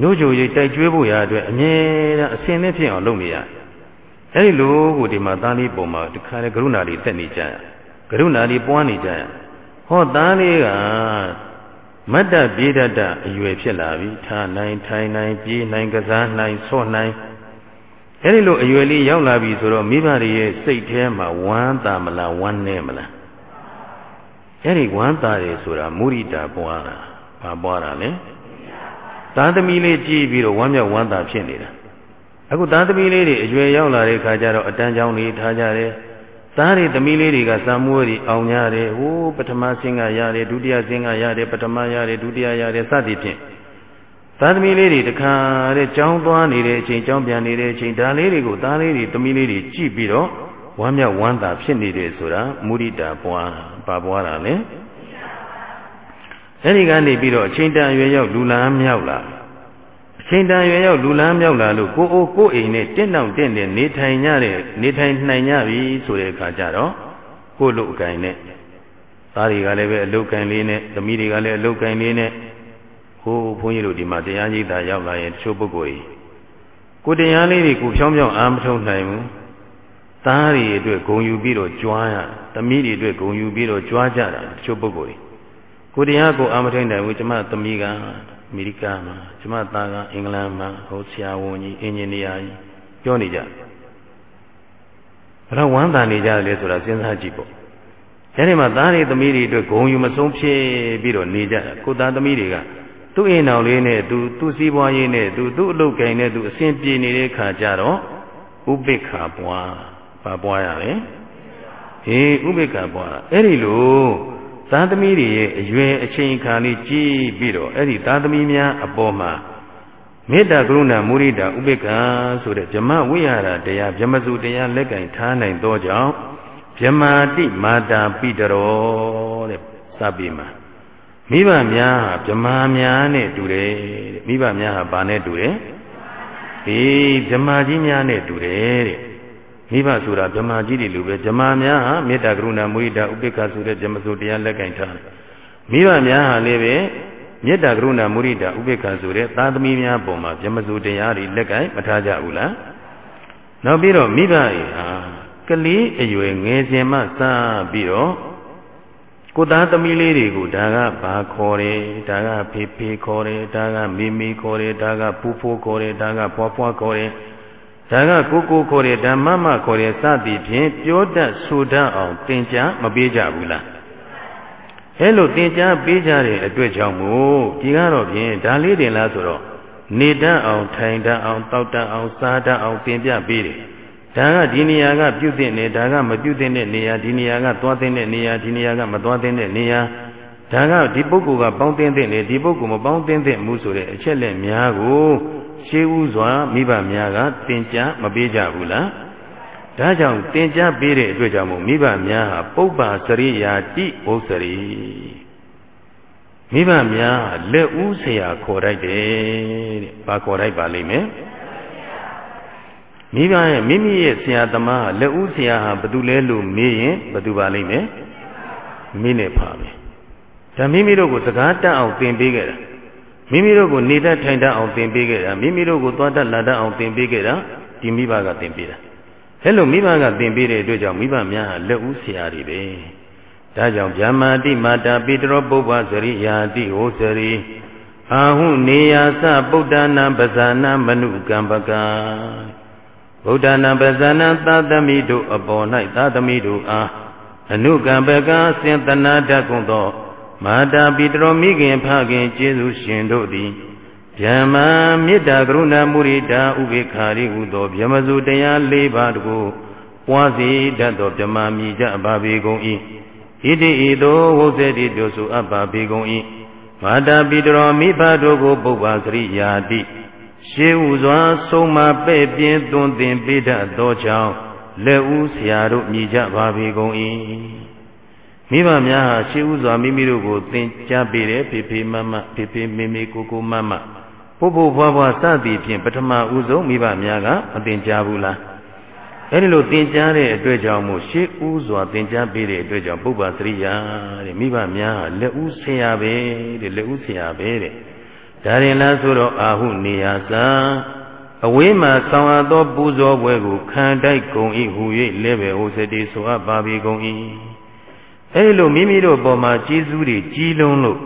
နှုတ်ကြိုရိတ်တိုက်ကျွေးဖို့ရအတွက်အမြဲတမ်းအစင်နဲ့ဖြစ်အောင်လုပ်နေရ။အဲဒီလိုကိုဒီမှာသားလေးပုံမှာဒီခါလေကရုဏာတွေတက်နေကြရ။ကရုဏာတွေပွားနေကြရ။ဟောသားလေးကမတ္တပြေတတ်အရွယ်ဖြစ်လာပြီထားနိုင်ထိုင်နိုင်ပြေးနိုင်ကစားနိုင်ဆော့နိုင်အဲဒီလိုအရွယ်လေးရောက်လာပြီဆိုတော့မိဘတွေရဲ့စိတ်ထဲမှာဝမ်းသာမလားဝမ်းနည်းမလား အဲဒီဝမ်းသာတယ်ဆိုတာမုရိတာပွားတာဘာပွားတာလဲသားသမီးလေးကြည့်ပြီးတော့ဝမ်းမြောက်ဝမ်းသာဖြစ်နေတာအခုသားသမီးလေးတွေအရွယ်ရောက်လာတဲ့ခါကျတော့အတန်းချောင်းလေးထားကြတယ်သားတွေသမီးလေးတွေကစာမွေးတွေအောင်ရတယ်ဟိုးပထမဆင်းကရတယ်ဒုတိယဆင်းကရတယ်ပထမရတယ်ဒုတိယရတယ်စသည်ဖြင့်သားသမီးလေးတွေတခါတဲ့ကြောင်းသွားနေတဲ့အချိန်ကြောင်းပြန်နေတဲ့အချိန်ဒါလေးတွေကိုသားလေးတွေသမီးလေးတွေကြည့်ပြီးတော့ ဝမ်းမြောက်ဝမ်းသာဖြစ်နေတယ်ဆိုတာမုရိတာပွားပါပွားတာလေအဲဒီကနေပြီးတော့အချိန်တန်ရွယ်ရောက်လူလန်းမြောက်လာချိန်တန်ရွယ်ရောက်လူလန်းမြောက်လာလို့ကိုအိုကိုအိမ်နဲ့တင့်တောင်တင့်တယ်နေထိုင်ကြတဲ့နေထိုင်နိုင်ကြပြီဆိုတဲ့အခါကျတော့ကိုလူအကင်နဲ့သားတွေကလည်းပဲအလုတ်ကင်လေးနဲ့သမီးတွေကလည်းအလုတ်ကင်လေးနဲ့ဟိုးဘုန်းကြီးတို့ဒီမှာတရားကြီးတာရောက်လာရင်တချို့ပုဂ္ဂိုလ်ကြီးကိုတရားလေးတွေကိုဖြောင်းဖြောင်းအာမထုံနိုင်ဘူး သားတွေအတွက်ဂုံယူပြီးတော့ကြွားရသမီးတွေအတွက်ဂုံယူပြီးတော့ကြွားကြတာတချို့ပုဂ္ဂိုလ်ကြီးကိုတရားကိုအာမထုံနိုင်ဘူးကျမသမီးကအမေရိကမှာကျမသားကအင်္ဂလန်မှာဟိုဆရာဝန်ကြီးအင်ဂျင်နီယာကြီးပြောနေကြဘယ်တော့ဝမ်းသာနေကြတယ်ဆိုတာစဉ်းစားကြည့်ပေါ့အဲဒီမှာသားတွေသမီးတွေအတွက်ဂုံယူမဆုံးဖြစ်ပြီးတော့နေကြတာကိုသားသမီးတွေကသူ့အိမ်တော်လေးနဲ့သူသူ့စည်းပွားရေးနဲ့သူသူ့အလုပ်ကိုင်နဲ့သူအစဉ်ပြေနေတဲ့ခါကျတော့ဥပိ္ပခာပွား ဘာပွားရလဲဟေးဥပိ္ပခာပွားအဲ့ဒီလိုသားသမီးတွေရဲ့အရွယ်အချိန်ခါလေးကြည့်ပြီးတော့အဲ့ဒီသားသမီးများအပေါ်မှာမေတ္တာကရုဏာမုရိဒာဥပေက္ခဆိုတဲ့ဗြဟ္မဝိဟာရတရားဗြဟ္မစုတရားလက်ကင်ထားနိုင်သောကြောင့်ဗြဟ္မာတိမာတာပိတရောတဲ့စပြီမှာမိဘများဟာဗြဟ္မာများနဲ့တူတယ်တဲ့မိဘများဟာဘာနဲ့တူတယ်ဒီဗြဟ္မာကြီးများနဲ့တူတယ်တဲ့ မိဘဆိုတာဗြဟ္မာကြီးတွေလိုပဲဗြဟ္မာများဟာမေတ္တာကရုဏာမုဒိတာဥပေက္ခဆိုတဲ့ဗြဟ္မစိုးတရားလက်ကင်ထားတယ်မိဘများဟာလည်းပဲမေတ္တာကရုဏာမုဒိတာဥပေက္ခဆိုတဲ့သာသမီများပုံမှာဗြဟ္မစိုးတရားတွေလက်ကင်မထားကြဘူးလားနောက်ပြီးတော့မိဘတွေဟာကလေးအရွယ်ငယ်စဉ်မှစပြီးတော့ကိုသားသမီးလေးတွေကိုဒါကဘာခေါ်တယ်ဒါကဖေဖေခေါ်တယ်ဒါကမိမိခေါ်တယ်ဒါကပူဖိုးခေါ်တယ်ဒါကဖွားဖွားခေါ်တယ် ဒါကကိုကိုခေါ်တဲ့ဓမ္မမခေါ်တဲ့စသည်ဖြင့်ပြောတတ်ဆိုတတ်အောင်သင်ကြားမပေးကြဘူးလားအဲလိုသင်ကြားပေးကြတဲ့အတွက်ကြောင့်မို့ဒီကတော့ဖြင့်ဒါလေးတင်လားဆိုတော့နေတတ်အောင်ထိုင်တတ်အောင်တောက်တတ်အောင်စားတတ်အောင်သင်ပြပေးတယ်ဒါကဒီနေရာကပြုတ်တဲ့နေဒါကမပြုတ်တဲ့နေရာဒီနေရာကသွားတဲ့နေရာဒီနေရာကမသွားတဲ့နေရာဒါကဒီပုဂ္ဂိုလ်ကပေါင်းတင်းတဲ့နေဒီပုဂ္ဂိုလ်မပေါင်းတင်းတဲ့မှုဆိုတဲ့အချက်လက်များကို ရှေးဥစွာမိဘများကသင်ကြားမပေးကြဘူးလားဒါကြောင့်သင်ကြားပေးတဲ့အတွက်ကြောင့်မို့မိဘများဟာပုပ္ပါစရိယာတိဥစရိမိဘများလက်ဦးဆရာခေါ်လိုက်တယ်တဲ့။ဘာခေါ်လိုက်ပါလိမ့်မယ်။မိဘရဲ့မိမိရဲ့ဆရာသမားလက်ဦးဆရာဟာဘယ်သူလဲလို့မေးရင်ဘယ်သူပါလိမ့်မယ်။မိနဲ့ဖာပဲ။ဒါမိမိတို့ကိုစကားတတ်အောင်သင်ပေးခဲ့တာ။ မိမိတို့ကိုနေတတ်ထိုင်တတ်အောင်သင်ပေးခဲ့တာ။မိမိတို့ကိုသွားတတ်လာတတ်အောင်သင်ပေးခဲ့တာဒီမိဘကသင်ပေးတာ။အဲလိုမိဘကသင်ပေးတဲ့အတွက်ကြောင့်မိဘများဟာလက်ဦးဆရာတွေပဲ။ဒါကြောင့်ဗျမတိမာတာပိတရောပုပ္ပစရိယာတိဟောစရိအာဟုနေယာသဗုဒ္ဓနာပဇာနာမနုကံပကဗုဒ္ဓနာပဇာနာသာသမိတို့အပေါ်၌သာသမိတို့အားအနုကံပကစင်တနာတတ်ကုန်သော မာတာပိတရောမိခင်ဖခင်ကျေးဇူးရှင်တို့သည်ဗျမမေတ္တာကရုဏာမုရိတာဥပေက္ခာရိဟုသောဗျမစုတရား၄ပါးတို့ပွားစီတတ်သောဗျမမီကြပါပေကုန်၏ဣတိဤသို့ဝုဇ္ဇတိပြောဆိုအပ်ပါပေကုန်၏မာတာပိတရောမိဘတို့ကိုပုပ္ပါစရိယာတိရှေးဥစွာဆုံးမပဲ့ပြင်းသွန်သင်ပေးတတ်သောကြောင့်လက်ဦးဆရာတို့မြည်ကြပါပေကုန်၏ မိဘများဟာရှေးဥစွာမိမိတို့ကိုသင်ကြားပေးတယ်ဖေဖေမမဖေဖေမေမေကိုကိုမမပုပ်ပုပ်ဘွားဘွားစသည်ဖြင့်ပထမဦးဆုံးမိဘများကမသင်ကြားဘူးလားအဲဒီလိုသင်ကြားတဲ့အတွက်ကြောင့်မို့ရှေးဦးစွာသင်ကြားပေးတဲ့အတွက်ကြောင့်ပုပ္ပသရိယာတဲ့မိဘများဟာလက်ဦးဆရာပဲတဲ့လက်ဦးဆရာပဲတဲ့ဒါရင်လားဆိုတော့အာဟုနေယသာအဝေးမှာဆောင်အပ်သောပူဇော်ပွဲကိုခံတိုက်ကုန်၏ဟူ၍လဲပဲဟိုစတိဆိုအပ်ပါပြီကုန်၏ အဲဒီလိုမိမိတို့ပေါ်မှာကျေးဇူးတွေကြီးလုံးလို့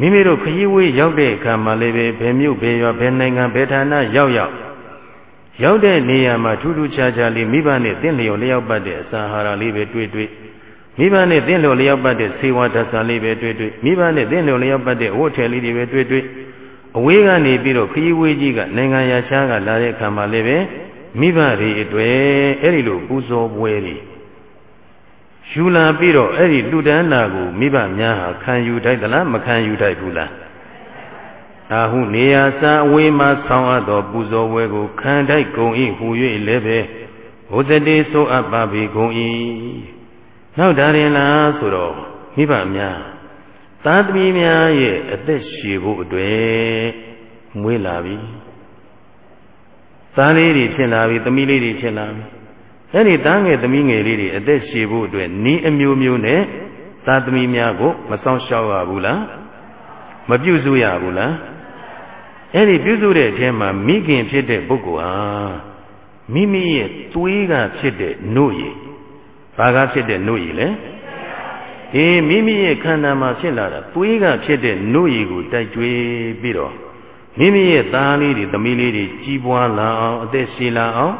မိမိတို့ခရီးဝေးရောက်တဲ့အခါမှာလည်းပဲဘယ်မြို့ဘယ်ရွာဘယ်နိုင်ငံဘယ်ဌာနရောက်ရောက်ရောက်တဲ့နေရာမှာထူးထူးခြားခြားလေးမိဘနဲ့သင်လျော်လျောက်ပတ်တဲ့အစာအာဟာရလေးပဲတွေ့တွေ့မိဘနဲ့သင်လျော်လျောက်ပတ်တဲ့စေဝါဓာတ်စာလေးပဲတွေ့တွေ့မိဘနဲ့သင်လျော်လျောက်ပတ်တဲ့အဝတ်ထည်လေးတွေပဲတွေ့တွေ့အဝေးကနေပြီးတော့ခရီးဝေးကြီးကနိုင်ငံရာခြားကလာတဲ့အခါမှာလည်းပဲမိဘတွေအတွေ့အဲ့ဒီလိုပူဇော်ပွဲတွေ ယူလာပြီးတော့အဲ့ဒီလူဒန်းနာကိုမိဘများဟာခံယူထိုက်သလားမခံယူထိုက်ဘူးလားအာဟုနေရာစာအဝေးမှဆောင်းအပ်သောပူဇော်ဝဲကိုခံတိုက်ကုန်၏ဟူ၍လည်းပဲဘုဇတိဆိုအပ်ပါပြီကုန်၏နောက်ဒါရင်လားဆိုတော့မိဘများသာသမီများရဲ့အသက်ရှည်ဖို့အတွက်မွေးလာပြီသားလေးတွေဖြစ်လာပြီသမီးလေးတွေဖြစ်လာပြီ အဲ့ဒီသားငယ်သမီးငယ်လေးတွေအသက်ရှည်ဖို့အတွက်နီးအမျိုးမျိုးနဲ့သာသမီများကိုမဆောင်ရှောက်ရဘူးလားမပြုစုရဘူးလားအဲ့ဒီပြုစုတဲ့အထဲမှာမိခင်ဖြစ်တဲ့ပုဂ္ဂိုလ်ဟာမိမိရဲ့သွေးကဖြစ်တဲ့နှုတ်ရည်ဘာကဖြစ်တဲ့နှုတ်ရည်လဲအေးမိမိရဲ့ခန္ဓာမှာဖြစ်လာတာသွေးကဖြစ်တဲ့နှုတ်ရည်ကိုတိုက်ကြွေးပြီးတော့မိမိရဲ့သားလေးတွေသမီးလေးတွေကြီးပွားလာအောင်အသက်ရှည်လာအောင်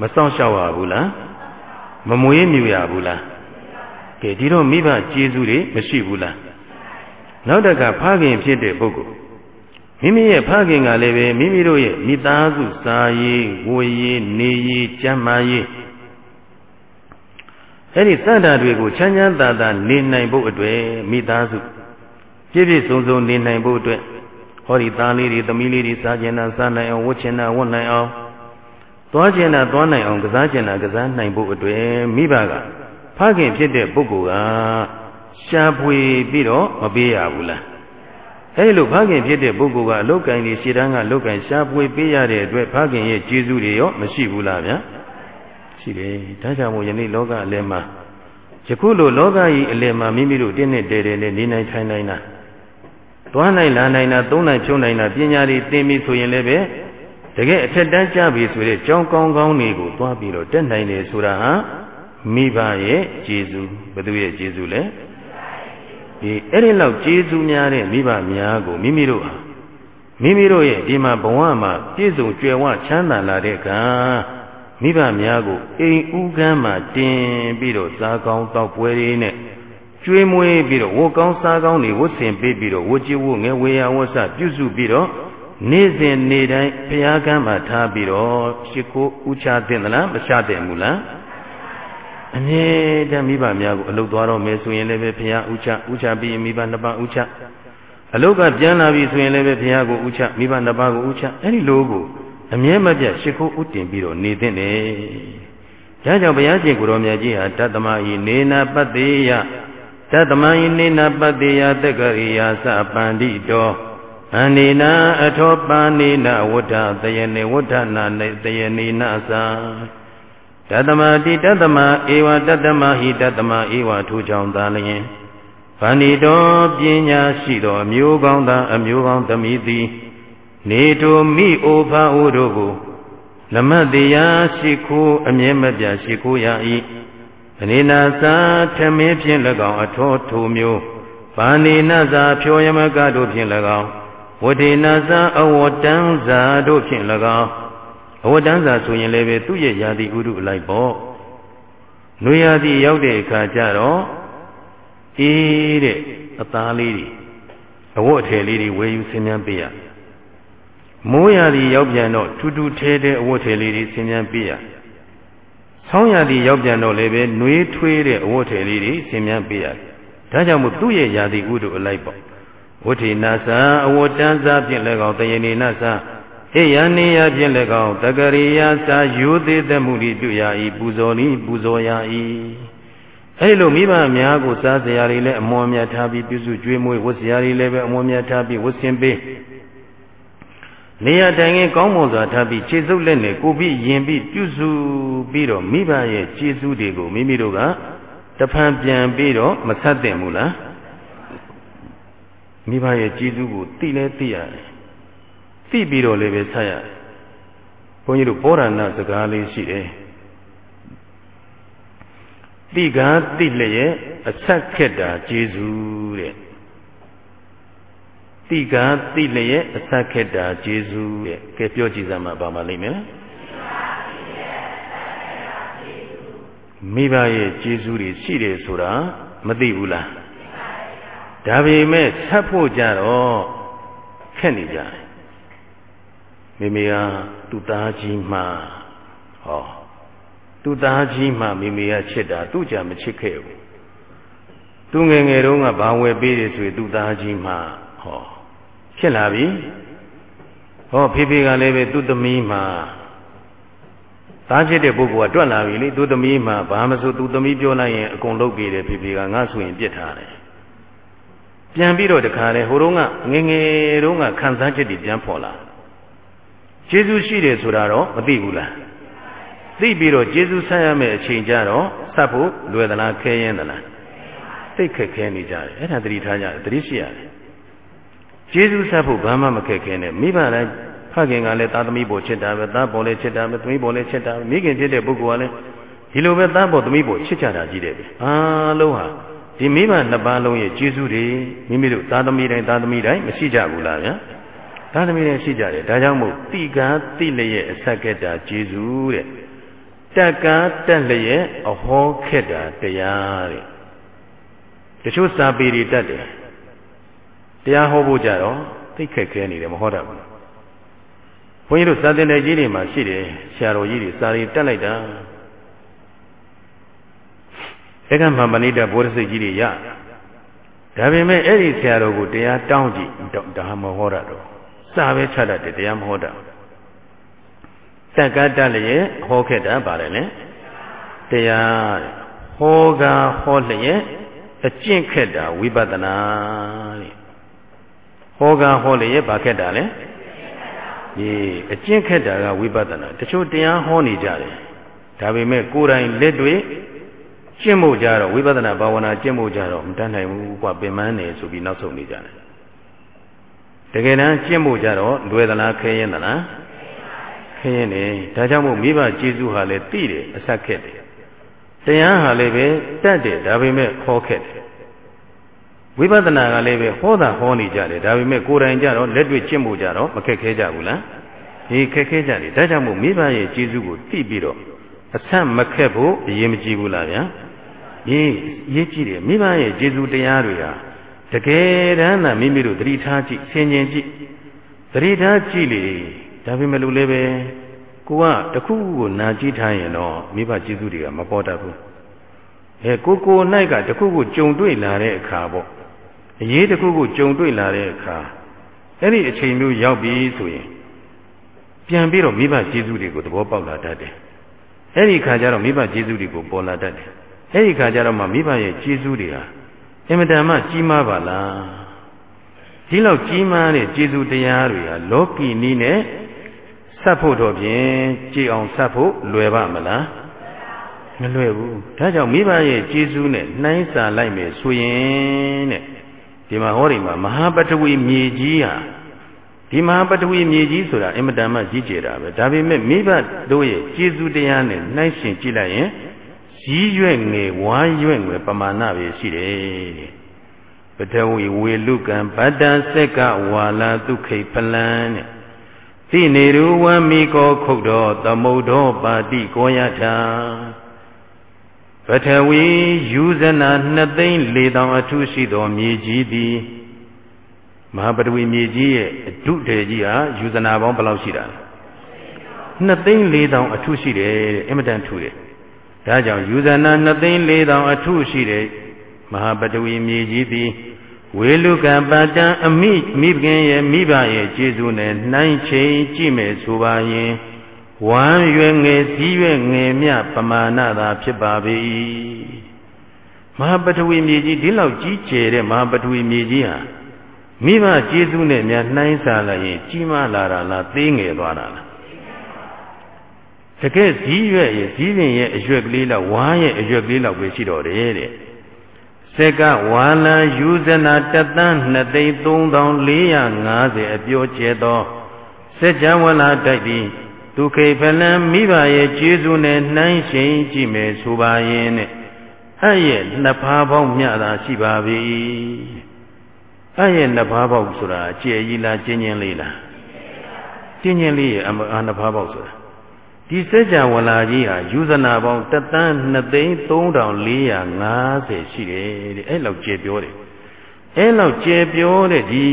မဆောင်ရှောက်ရဘူးလားမမွေးမြူရဘူးလားကဲဒီတော့မိဘကျေးဇူးတွေမရှိဘူးလားနောက်တကဖခင်ဖြစ်တဲ့ပုဂ္ဂိုလ်မိမိရဲ့ဖခင်ကလည်းပဲမိမိတို့ရဲ့မိသားစုစားရေးဝေရေးနေရေးကျန်းမာရေးအဲ့ဒီစံတာတွေကိုချမ်းချမ်းသာသာနေနိုင်ဖို့အတွက်မိသားစုပြည့်ပြည့်စုံစုံနေနိုင်ဖို့အတွက်ဟောဒီသားလေးတွေသမီးလေးတွေစားကျင်တာစားနိုင်အောင်ဝတ်ကျင်တာဝတ်နိုင်အောင် သွားကျင်တာသွားနိုင်အောင်ကစားကျင်တာကစားနိုင်ဖို့အတွက်မိဘကဖခင်ဖြစ်တဲ့ပုဂ္ဂိုလ်ကရှားဖွေပြီးတော့မပေးရဘူးလားအဲဒီလိုဖခင်ဖြစ်တဲ့ပုဂ္ဂိုလ်ကအလုတ်ကင်ကြီးရှည်တန်းကလုတ်ကင်ရှားပွေပေးရတဲ့အတွက်ဖခင်ရဲ့ကျေးဇူးတွေရောမရှိဘူးလားဗျာရှိတယ်ဒါကြောင့်မို့ယနေ့လောကအလယ်မှာယခုလိုလောကကြီးအလယ်မှာမိမိတို့တင်းနဲ့တဲတဲနဲ့နေနိုင်ထိုင်နိုင်တာသွားနိုင်လာနိုင်တာသုံးနိုင်ဖြုံးနိုင်တာပညာတွေသင်ပြီဆိုရင်လည်းပဲ တကယ်အထက်တန်းကြပြီဆိုတဲ့ကြောင်းကောင်းကောင်းတွေကိုသွားပြီးတော့တက်နိုင်တယ်ဆိုတာဟာမိဘရဲ့ကျေးဇူးဘသူရဲ့ကျေးဇူးလဲဒီအဲ့ဒီလောက်ကျေးဇူးများတဲ့မိဘများကိုမိမိတို့ဟာမိမိတို့ရဲ့ဒီမှာဘဝမှာပြည့်စုံကြွယ်ဝချမ်းသာလာတဲ့အခါမိဘများကိုအိမ်ဥကမ်းမှာတင်ပြီးတော့စားကောင်းတောက်ပွဲတွေနဲ့ကျွေးမွေးပြီးတော့ဝတ်ကောင်းစားကောင်းတွေဝတ်ဆင်ပေးပြီးတော့ဝတ်ကြည်ဝတ်ငယ်ဝေယဝတ်ဆပြုစုပြီးတော့ နေ့စဉ်နေ့တိုင်းဘုရားကမ်းမှာထားပြီးတော့ရှိခိုးဥချတဲ့သလားမချတဲ့ဘူးလားအမြဲတမ်းမိဘများကိုအလုတ်သွားတော့မယ်ဆိုရင်လည်းပဲဘုရားဥချဥချပြီးမိဘနှစ်ပါးဥချအလုတ်ကပြန်လာပြီဆိုရင်လည်းပဲဘုရားကိုဥချမိဘနှစ်ပါးကိုဥချအဲ့ဒီလိုကိုအမြဲမပြတ်ရှိခိုးဥတင်ပြီးတော့နေတဲ့တယ်။ဒါကြောင့်ဘုရားရှင်ကိုရောမြတ်ကြီးဟာတတ္တမဤနေနာပတ္တိယတတ္တမဤနေနာပတ္တိယတက္ကရိယာသပန္တိတော အနိနာအထောပါနိနာဝဋ္ဌတယနေဝဋ္ဌနာနေတယနေနာသာတတမတိတတမဧဝတတမဟိတတမဧဝထူကြောင့်သာလျင်ဗန္ဒီတော်ပညာရှိသောအမျိုးကောင်းသာအမျိုးကောင်းသမီးသည်နေထိုမိအိုဖာအိုတို့ကိုလမတ်တရားရှိခိုးအမြဲမပြရှိခိုးရ၏အနေနာသာထမင်းဖြင့်၎င်းအထောထိုမျိုးဗာနေနသာဖြောယမကတို့ဖြင့်၎င်း ဝတိနာသာအဝတ္တံဇာတို့ဖြင့်၎င်းအဝတ္တံဇာဆိုရင်လည်းပဲသူ့ရဲ့ယာတိဥဒုအလိုက်ပေါ့နွေရာသီရောက်တဲ့အခါကျတော့အေးတဲ့အသားလေးတွေအဝတ်အထည်လေးတွေဝယ်ယူဆင်းမြန်းပေးရမိုးရာသီရောက်ပြန်တော့ထူးထူးထဲတဲ့အဝတ်ထည်လေးတွေဆင်းမြန်းပေးရဆောင်းရာသီရောက်ပြန်တော့လည်းပဲနှွေးထွေးတဲ့အဝတ်ထည်လေးတွေဆင်းမြန်းပေးရဒါကြောင့်မို့သူ့ရဲ့ယာတိဥဒုအလိုက်ပေါ့ ဝဋ္ဌိနာသအဝတ္တန်သာဖြင့်လည်းကောင်းတယေနေနသဟိယနေယဖြင့်လည်းကောင်းတကရိယာသာယူသေးသမှုဤပြုရာဤပူဇော်ဤပူဇော်ရာဤအဲ့လိုမိဘများကိုစားစရာတွေလည်းအမွန်မြတ်ထားပြီးပြုစုကြွေးမွေးဝတ်စရာတွေလည်းပဲအမွန်မြတ်ထားပြီးဝတ်ဆင်ပေးနေရာတိုင်ရင်ကောင်းမွန်စွာထားပြီးခြေစုပ်လက်နဲ့ကိုပြီးယင်ပြီးပြုစုပြီးတော့မိဘရဲ့ခြေစုတွေကိုမိမိတို့ကတဖန်ပြန်ပြီးတော့မဆက်တင်ဘူးလား မိဘရဲ့ကျေးဇူးကိုသိလဲသိရတယ်သိပြီးတော့လည်းပဲဆက်ရတယ်ဘုန်းကြီးတို့ဘောရဏစကားလေးရှိတယ်တိကာတိလျက်အဆက်ခက်တာကျေးဇူးတဲ့တိကာတိလျက်အဆက်ခက်တာကျေးဇူးတဲ့ကဲပြောကြည့်စမ်းပါပါမလိမ့်မယ်မိဘရဲ့ကျေးဇူးတွေရှိတယ်ဆိုတာမသိဘူးလား ဒါပေမဲ့ဆက်ဖို့ကြတော့ခက်နေကြတယ်မိမိကသူ့သားကြီးမှဟောသူ့သားကြီးမှမိမိကချစ်တာသူ့ကြမချစ်ခဲ့ဘူးသူငယ်ငယ်တုန်းကဘာဝယ်ပေးတယ်ဆိုရင်သူ့သားကြီးမှဟောဖြစ်လာပြီဟောဖေဖေကလည်းပဲသူ့သမီးမှသားချစ်တဲ့ပုဂ္ဂိုလ်ကတွက်လာပြီလေသူ့သမီးမှဘာမဆိုသူ့သမီးပြောလိုက်ရင်အကုန်လုပ်ပေးတယ်ဖေဖေကငါဆိုရင်ပြစ်ထားတယ် ပြန်ပြီးတော့တခါလေဟိုတုန်းကငငယ်တုန်းကခံစားချက်တွေပြန်ပေါ်လာကျေးဇူးရှိတယ်ဆိုတာတော့မသိဘူးလားသိပြီးတော့ကျေးဇူးဆက်ရမယ့်အချိန်ကြတော့ဆက်ဖို့လွယ်သလားခဲရင်သလားသိခက်ခဲနေကြတယ်အဲ့ဒါသတိထားကြတယ်သတိရှိရတယ်ကျေးဇူးဆက်ဖို့ဘာမှမခက်ခဲနဲ့မိဘတိုင်းဖခင်ကလည်းသားသမီးပေါ်ချစ်တာပဲသားပေါ်လည်းချစ်တာပဲသမီးပေါ်လည်းချစ်တာပဲမိခင်ချစ်တဲ့ပုဂ္ဂိုလ်ကလည်းဒီလိုပဲသားပေါ်သမီးပေါ်ချစ်ကြတာကြီးတယ်ပဲအားလုံးဟာ ဒီမိဘနှစ်ပါးလုံးရဲ့ကျေးဇူးတွေမိမိတို့သားသမီးတိုင်းသားသမီးတိုင်းမရှိကြဘူးလားဗျာသားသမီးတိုင်းရှိကြတယ်ဒါကြောင့်မို့တိကာတိလျက်အဆက်ကတာကျေးဇူးတဲ့တက္ကာတက်လျက်အဟောခက်တာတရားတဲ့တချို့စာပေတွေတတ်တယ်တရားဟောဖို့ကြတော့သိခက်ခဲနေတယ်မဟောတတ်ဘူးဘုန်းကြီးတို့စာသင်တဲ့ကြီးတွေမှာရှိတယ်ဆရာတော်ကြီးတွေစာတွေတက်လိုက်တာဧ ကမမဏိတဘုရားစိတ်ကြီးတွေရဒါပေမဲ့အဲ့ဒီဆရာတော်ကိုတရားတောင်းကြည့်ဒါမဟောတာတော့စာပဲချတတ်တယ်တရားမဟောတာတက်ကတလည်းဟောခဲ့တာပါတယ်လေတရားဟောကဟောလျက်အကျင့်ခက်တာဝိပဿနာတဲ့ဟောကဟောလျက်ဘာခက်တာလဲဒီအကျင့်ခက်တာကဝိပဿနာတချို့တရားဟောနေကြတယ်ဒါပေမဲ့ကိုယ်တိုင်လက်တွေ့ ကျင့်ဖို့ကြတော့ဝိပဿနာဘာဝနာကျင့်ဖို့ကြတော့မတတ်နိုင်ဘူးကွာပင်မနေဆိုပြီးနောက်ဆုံးနေကြတယ်တကယ်တမ်းကျင့်ဖို့ကြတော့လွယ်သလားခဲရင်သလားခဲရင်နေဒါကြောင့်မို့မိဘကျေးဇူးဟာလည်းသိတယ်အဆက်ခက်တယ်တရားဟာလည်းပဲတတ်တယ်ဒါပေမဲ့ခေါ်ခက်တယ်ဝိပဿနာကလည်းပဲဟောတာဟောနေကြတယ်ဒါပေမဲ့ကိုယ်တိုင်ကြတော့လက်တွေ့ကျင့်ဖို့ကြတော့မခက်ခဲကြဘူးလားဒီခက်ခဲကြတယ်ဒါကြောင့်မို့မိဘရဲ့ကျေးဇူးကိုသိပြီးတော့ အဆက်မခက်ဖို့အရေးမကြီးဘူးလားဗျာရေးရေးကြည့်တယ်မိဘရဲ့ကျေးဇူးတရားတွေဟာတကယ်တမ်းသာမိမိတို့သတိထားကြည့်ဆင်ခြင်ကြည့်တတိထားကြည့်လေဒါပေမဲ့လို့လည်းပဲကိုကတခုခုကိုနာကြည့်ထားရင်တော့မိဘကျေးဇူးတွေကမပေါ်တတ်ဘူးအဲကိုကို၌ကတခုခုကြုံတွေ့လာတဲ့အခါပေါ့အရေးတခုခုကြုံတွေ့လာတဲ့အခါအဲ့ဒီအချိန်မျိုးရောက်ပြီဆိုရင်ပြန်ပြီးတော့မိဘကျေးဇူးတွေကိုသဘောပေါက်လာတတ်တယ် အဲ့ဒီခါကျတော့မိဘကျေးဇူးတွေကိုပေါ်လာတတ်တယ်အဲ့ဒီခါကျတော့မှမိဘရဲ့ကျေးဇူးတွေဟာအင်မတန်မှကြီးမားပါလားဒီလောက်ကြီးမားတဲ့ကျေးဇူးတရားတွေဟာလောကီနည်းနဲ့ဆက်ဖို့တော့ဖြင့်ကြည်အောင်ဆက်ဖို့လွယ်ပါမလားမလွယ်ဘူးဒါကြောင့်မိဘရဲ့ကျေးဇူးနဲ့နှိုင်းစာလိုက်မယ်ဆိုရင်တဲ့ဒီမှာဟောဒီမှာမဟာပတဝီမြေကြီးဟာ ဒီမဟာပတဝီမြေကြီးဆိုတာအင်မတန်မှကြီးကျယ်တာပဲဒါပေမဲ့မိဘတို့ရဲ့ကျေးဇူးတရားနဲ့နှိုင်းရှင်ကြည့်လိုက်ရင်ကြီးရွက်ငယ်ဝါရွက်ငယ်ပမာဏပဲရှိတယ်ပထဝီဝေလူကံဗတ္တစက်ကဝါလာဒုခိပလံတဲ့သိနေရဝံမိကောခုတ်တော်သမုဒ္ဒောပါတိကောယထာပထဝီယူဇနာနှစ်သိန်း၄တောင်အထုရှိသောမြေကြီးသည် မဟာပထဝီမြေကြီးရဲ့အဒုထေကြီးဟာယူဇနာပေါင်းဘယ်လောက်ရှိတာလဲနှစ်သိန်း၄တောင်အထုရှိတယ်တဲ့အင်မတန်ထူတယ်ဒါကြောင့်ယူဇနာနှစ်သိန်း၄တောင်အထုရှိတဲ့မဟာပထဝီမြေကြီးသည်ဝေလူကပတံအမိမိဘခင်ရဲ့မိဘရဲ့ကျေးဇူးနဲ့နှိုင်းချိန်ကြည့်မယ်ဆိုပါရင်ဝမ်းရွယ်ငယ်စည်းရွယ်ငယ်မြပမာဏသာဖြစ်ပါ၏မဟာပထဝီမြေကြီးဒီလောက်ကြီးကျယ်တဲ့မဟာပထဝီမြေကြီးဟာ မိဘကျေးဇူးနဲ့များနှိုင်းစားလိုက်ရင်ကြီးမားလာတာလားသေးငယ်သွားတာလားတကယ်ဇီးရွက်ရဲ့ဇီးပင်ရဲ့အရွက်ကလေးလောက်ဝါးရဲ့အရွက်ကလေးလောက်ပဲရှိတော့တယ်တဲ့စက်ကဝါလံယူဇနာတသန်း2သိန်း3450အပြောကျဲသောစัจ java လာတိုက်ပြီးဒုခေဖလံမိဘရဲ့ကျေးဇူးနဲ့နှိုင်းရှင်ကြည့်မယ်ဆိုပါရင်တဲ့အဲ့ရဲ့နှစ်ဖားပေါင်းမြတာရှိပါပြီ အဲ့ရဲ့နှစ်ဖားပေါက်ဆိုတာအကျယ်ကြီးလားကျဉ်းကျဉ်းလေးလားကျဉ်းကျဉ်းလေးရဲ့အာနှစ်ဖားပေါက်ဆိုတာဒီစัจ java လာကြီးဟာယူဇနာပေါင်းတသန်း2သိန်း3450ရှိတယ်တဲ့အဲ့လောက်ကျယ်ပြောတယ်အဲ့လောက်ကျယ်ပြောတဲ့ဒီ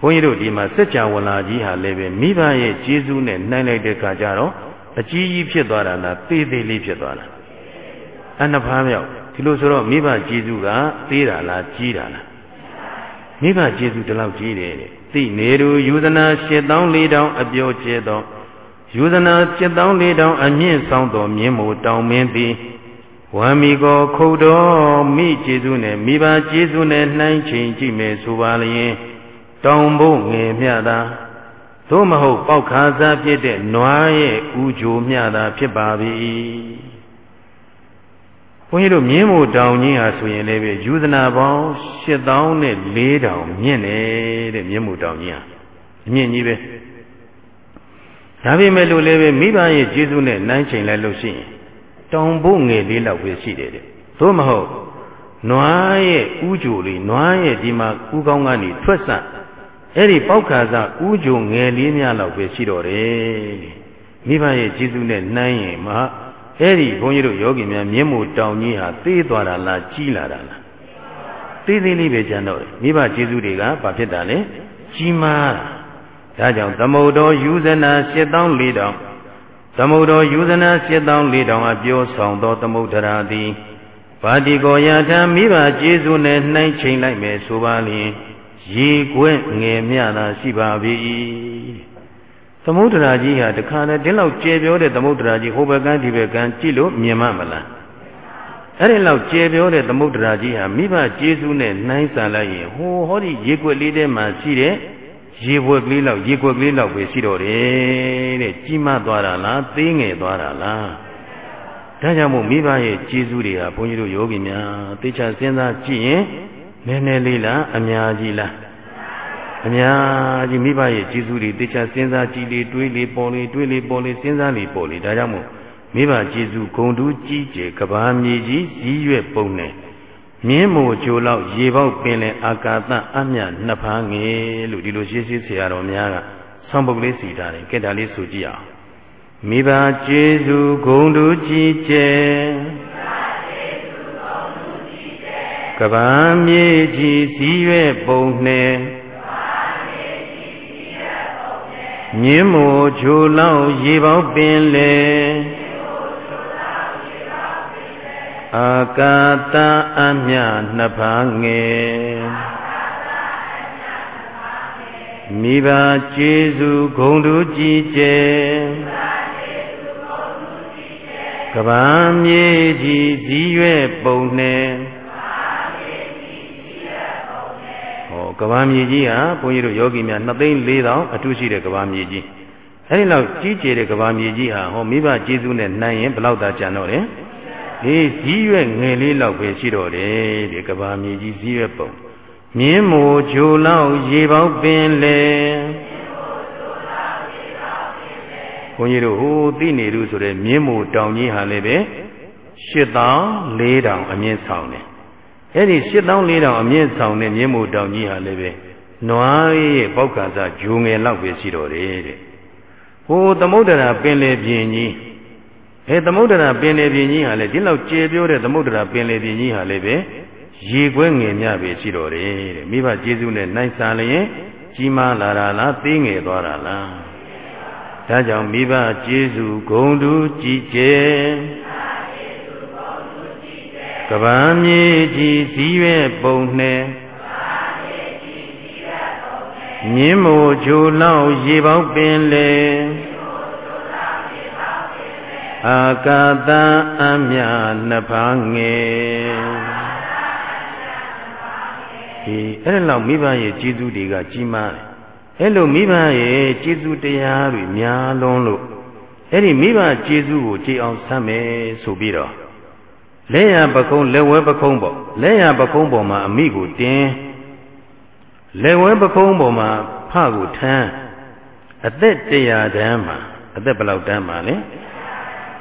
ဘုန်းကြီးတို့ဒီမှာစัจ java လာကြီးဟာလည်းပဲမိဘရဲ့ကျေးဇူးနဲ့နှိုင်းလိုက်တဲ့အခါကျတော့အကြီးကြီးဖြစ်သွားတာလားသေးသေးလေးဖြစ်သွားတာအနှစ်ဖားမြောက်ဒီလိုဆိုတော့မိဘကျေးဇူးကသေးတာလားကြီးတာလား မိဘကျေးဇူးဒီလောက်ကြီးတယ်တဲ့သိနေရူယူဇနာ7400အပြောကျဲသောယူဇနာ7400အမြင့်ဆောင်သောမြင်းမို့တောင်းမင်းသည်ဝမ်းမီကိုခုတ်တော်မိကျေစုနဲ့မိဘကျေစုနဲ့နှိုင်းချိန်ကြည့်မယ်ဆိုပါလျင်တောင်ဖို့ငယ်မြတာသို့မဟုတ်ပေါက်ခါစားဖြစ်တဲ့နွားရဲ့ဥကြိုမြတာဖြစ်ပါ၏ ဘုန်းကြီးတို့မြင်းမို့တောင်ကြီးဟာဆိုရင်လည်းပဲယူဇနာပေါင်း8000နဲ့4000မြင့်နေတဲ့မြင်းမို့တောင်ကြီးဟာအမြင့်ကြီးပဲဒါပေမဲ့လို့လည်းပဲမိဘရဲ့ကျေးဇူးနဲ့နှိုင်းချိန်လိုက်လို့ရှိရင်တောင်ဖို့ငယ်လေးလောက်ပဲရှိတယ်တဲ့သို့မဟုတ်နွားရဲ့ဥကြိုလေးနွားရဲ့ဒီမှာဥကောင်းကနေထွက်ဆန့်အဲ့ဒီပေါက်ခါစားဥကြိုငယ်လေးများလောက်ပဲရှိတော့တယ်မိဘရဲ့ကျေးဇူးနဲ့နှိုင်းရင်မဟာ အဲ့ဒီဘုန်းကြီးတို့ယောဂီများမျက်မှောတောင်ကြီးဟာသေးသွားတာလားကြီးလာတာလားသေးသေးလေးပဲကျန်တော့တယ်မိဘကျေးဇူးတွေကဘာဖြစ်တာလဲကြီးမားတာဒါကြောင့်သမုဒ္ဒောယူဇနာ7400သမုဒ္ဒောယူဇနာ7400အပြောဆောင်သောသမုဒ္ဒရာသည်ဘာတိကောယထမိဘကျေးဇူးနဲ့နှိုင်းချိန်လိုက်မယ်ဆိုပါလျင်ရေခွင့်ငယ်မြတာရှိပါ၏ သမုဒ္ဒရာကြီးဟာတခါနဲ့ဒီလောက်ကျေပြောတဲ့သမုဒ္ဒရာကြီးဟိုဘက်ကန်းဒီဘက်ကန်းကြည့်လို့မြင်မှမလားအဲ့ဒီလောက်ကျေပြောတဲ့သမုဒ္ဒရာကြီးဟာမိဘကျေးဇူးနဲ့နှိုင်းဆန်လိုက်ရင်ဟိုဟောဒီရေခွက်လေးထဲမှာရှိတဲ့ရေဘွက်ကလေးလောက်ရေခွက်ကလေးလောက်ပဲရှိတော့တယ်တဲ့ကြီးမားသွားတာလားသေးငယ်သွားတာလားဒါကြောင့်မို့မိဘရဲ့ကျေးဇူးတွေဟာဘုန်းကြီးတို့ယောဂီများသိချစဉ်းစားကြည့်ရင်နည်းနည်းလေးလားအများကြီးလား အများကြီးမိဘရဲ့ကျေးဇူးတွေသိချစဉ်းစားကြည့်လေတွေးလေပေါ်လေတွေးလေပေါ်လေစဉ်းစားလေပေါ်လေဒါကြောင့်မို့မိဘကျေးဇူးဂုံတူးကြီးကျယ်ကဘာမြေကြီးကြီးရွက်ပုံနဲ့မြင်းမိုကြိုလောက်ရေပေါက်ပင်လင်အာကာသအမြနှစ်ဖားငယ်လို့ဒီလိုရှင်းရှင်းဆရာတော်များကဆောင်းပုတ်လေးစီထားတယ်ကဲဒါလေးဆိုကြည့်အောင်မိဘကျေးဇူးဂုံတို့ကြီးကျယ်ကဘာမြေကြီးစည်းရွဲ့ပုံနှင့် မြင်းမို့ချိုလောက်ရေပေါက်ပင်လေအာကာတအမြနှစ်ဖားငယ်မိဘကျေးဇူးဂုဏ်တို့ကြည်ကျဲကဘာမြေကြီးစည်းရွယ်ပုံနဲ့ ကဘာမြေကြီးဟာဘုန်းကြီးတို့ယောဂီများ2သိန်း4000အထူးရှိတဲ့ကဘာမြေကြီးအဲဒီလောက်ကြီးကျယ်တဲ့ကဘာမြေကြီးဟာဟောမိဘကျေးဇူးနဲ့နိုင်ရင်ဘယ်လောက်သာကျန်တော့လဲဒီစည်းရွက်ငယ်လေးလောက်ပဲရှိတော့တယ်ဒီကဘာမြေကြီးစည်းရွက်ပုံမြင်းမိုဂျိုလောက်ရေပေါက်ပင်လေဘုန်းကြီးတို့ဟိုသိနေလို့ဆိုတဲ့မြင်းမိုတောင်ကြီးဟာလည်းပဲ8400အမြင့်ဆောင်တယ် အဲ့ဒီ8400အမြင့်ဆောင်တဲ့မြင်းမိုတောင်ကြီးဟာလည်းပဲနွားရဲ့ပေါက်ခါစားဂျိုငယ်လောက်ပဲရှိတော့တယ်တဲ့ဟိုသမုဒ္ဒရာပင်လေပြင်ကြီးအဲသမုဒ္ဒရာပင်လေပြင်ကြီးဟာလည်းဒီလောက်ကျေပြောတဲ့သမုဒ္ဒရာပင်လေပြင်ကြီးဟာလည်းပဲရေခွဲငယ်များပဲရှိတော့တယ်တဲ့မိဘကျေးဇူးနဲ့နိုင်စားလျင်ကြီးမားလာတာလားသေးငယ်သွားတာလားဒါကြောင့်မိဘကျေးဇူးဂုံတူကြည်ကျဲ ကဗာမြေကြီးစည်းရွယ်ပုံနဲ့မြင်းမို့ဂျိုလောက်ရေပေါက်ပင်လေအာကာတအမြနှစ်ဖားငယ်ဒီအဲ့ဒါလောက်မိဘရဲ့ကျေးဇူးတွေကကြီးမားတယ်အဲ့လိုမိဘရဲ့ကျေးဇူးတရားတွေများလွန်းလို့အဲ့ဒီမိဘကျေးဇူးကိုကြည်အောင်ဆမ်းမယ်ဆိုပြီးတော့ လက်ရပကုံးလက်ဝဲပကုံးပေါ့လက်ရပကုံးပေါ်မှာအမိကိုတင်းလက်ဝဲပကုံးပေါ်မှာဖကိုထမ်းအသက်တရားတန်းမှာအသက်ဘယ်လောက်တန်းမှာလဲ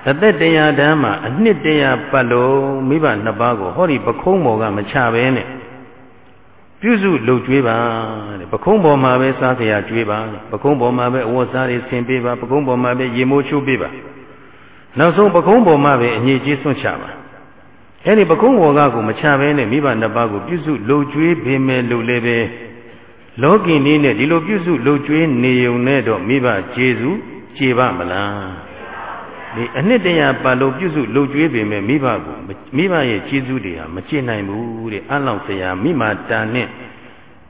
အသက်တရားတန်းမှာအနှစ်တရားပတ်လုံးမိဘနှစ်ပါးကိုဟောဒီပကုံးပေါ်ကမချဘဲနဲ့ပြုစုလှုပ်ကြွေးပါတဲ့ပခုံးပေါ်မှာပဲစားစရာကြွေးပါပခုံးပေါ်မှာပဲအဝတ်စားတွေဆင်ပေးပါပခုံးပေါ်မှာပဲရေမိုးချိုးပေးပါနောက်ဆုံးပခုံးပေါ်မှာပဲအငြိကြီးဆွန့်ချပါ အဲ့ဒီပခုံးပေါ်ကကိုမချဘဲနဲ့မိဘနှစ်ပါးကိုပြုစုလှုပ်ကြွေးပေးမယ်လို့လည်းပဲလောကီနည်းနဲ့ဒီလိုပြုစုလှုပ်ကြွေးနေုံနဲ့တော့မိဘကျေးဇူးကျေပါမလားဒီအနှစ်တရာပတ်လို့ပြုစုလှုပ်ကြွေးပေမဲ့မိဘကိုမိဘရဲ့ကျေးဇူးတွေဟာမကျင့်နိုင်ဘူးတဲ့အလောင်းဆရာမိမာတန်နဲ့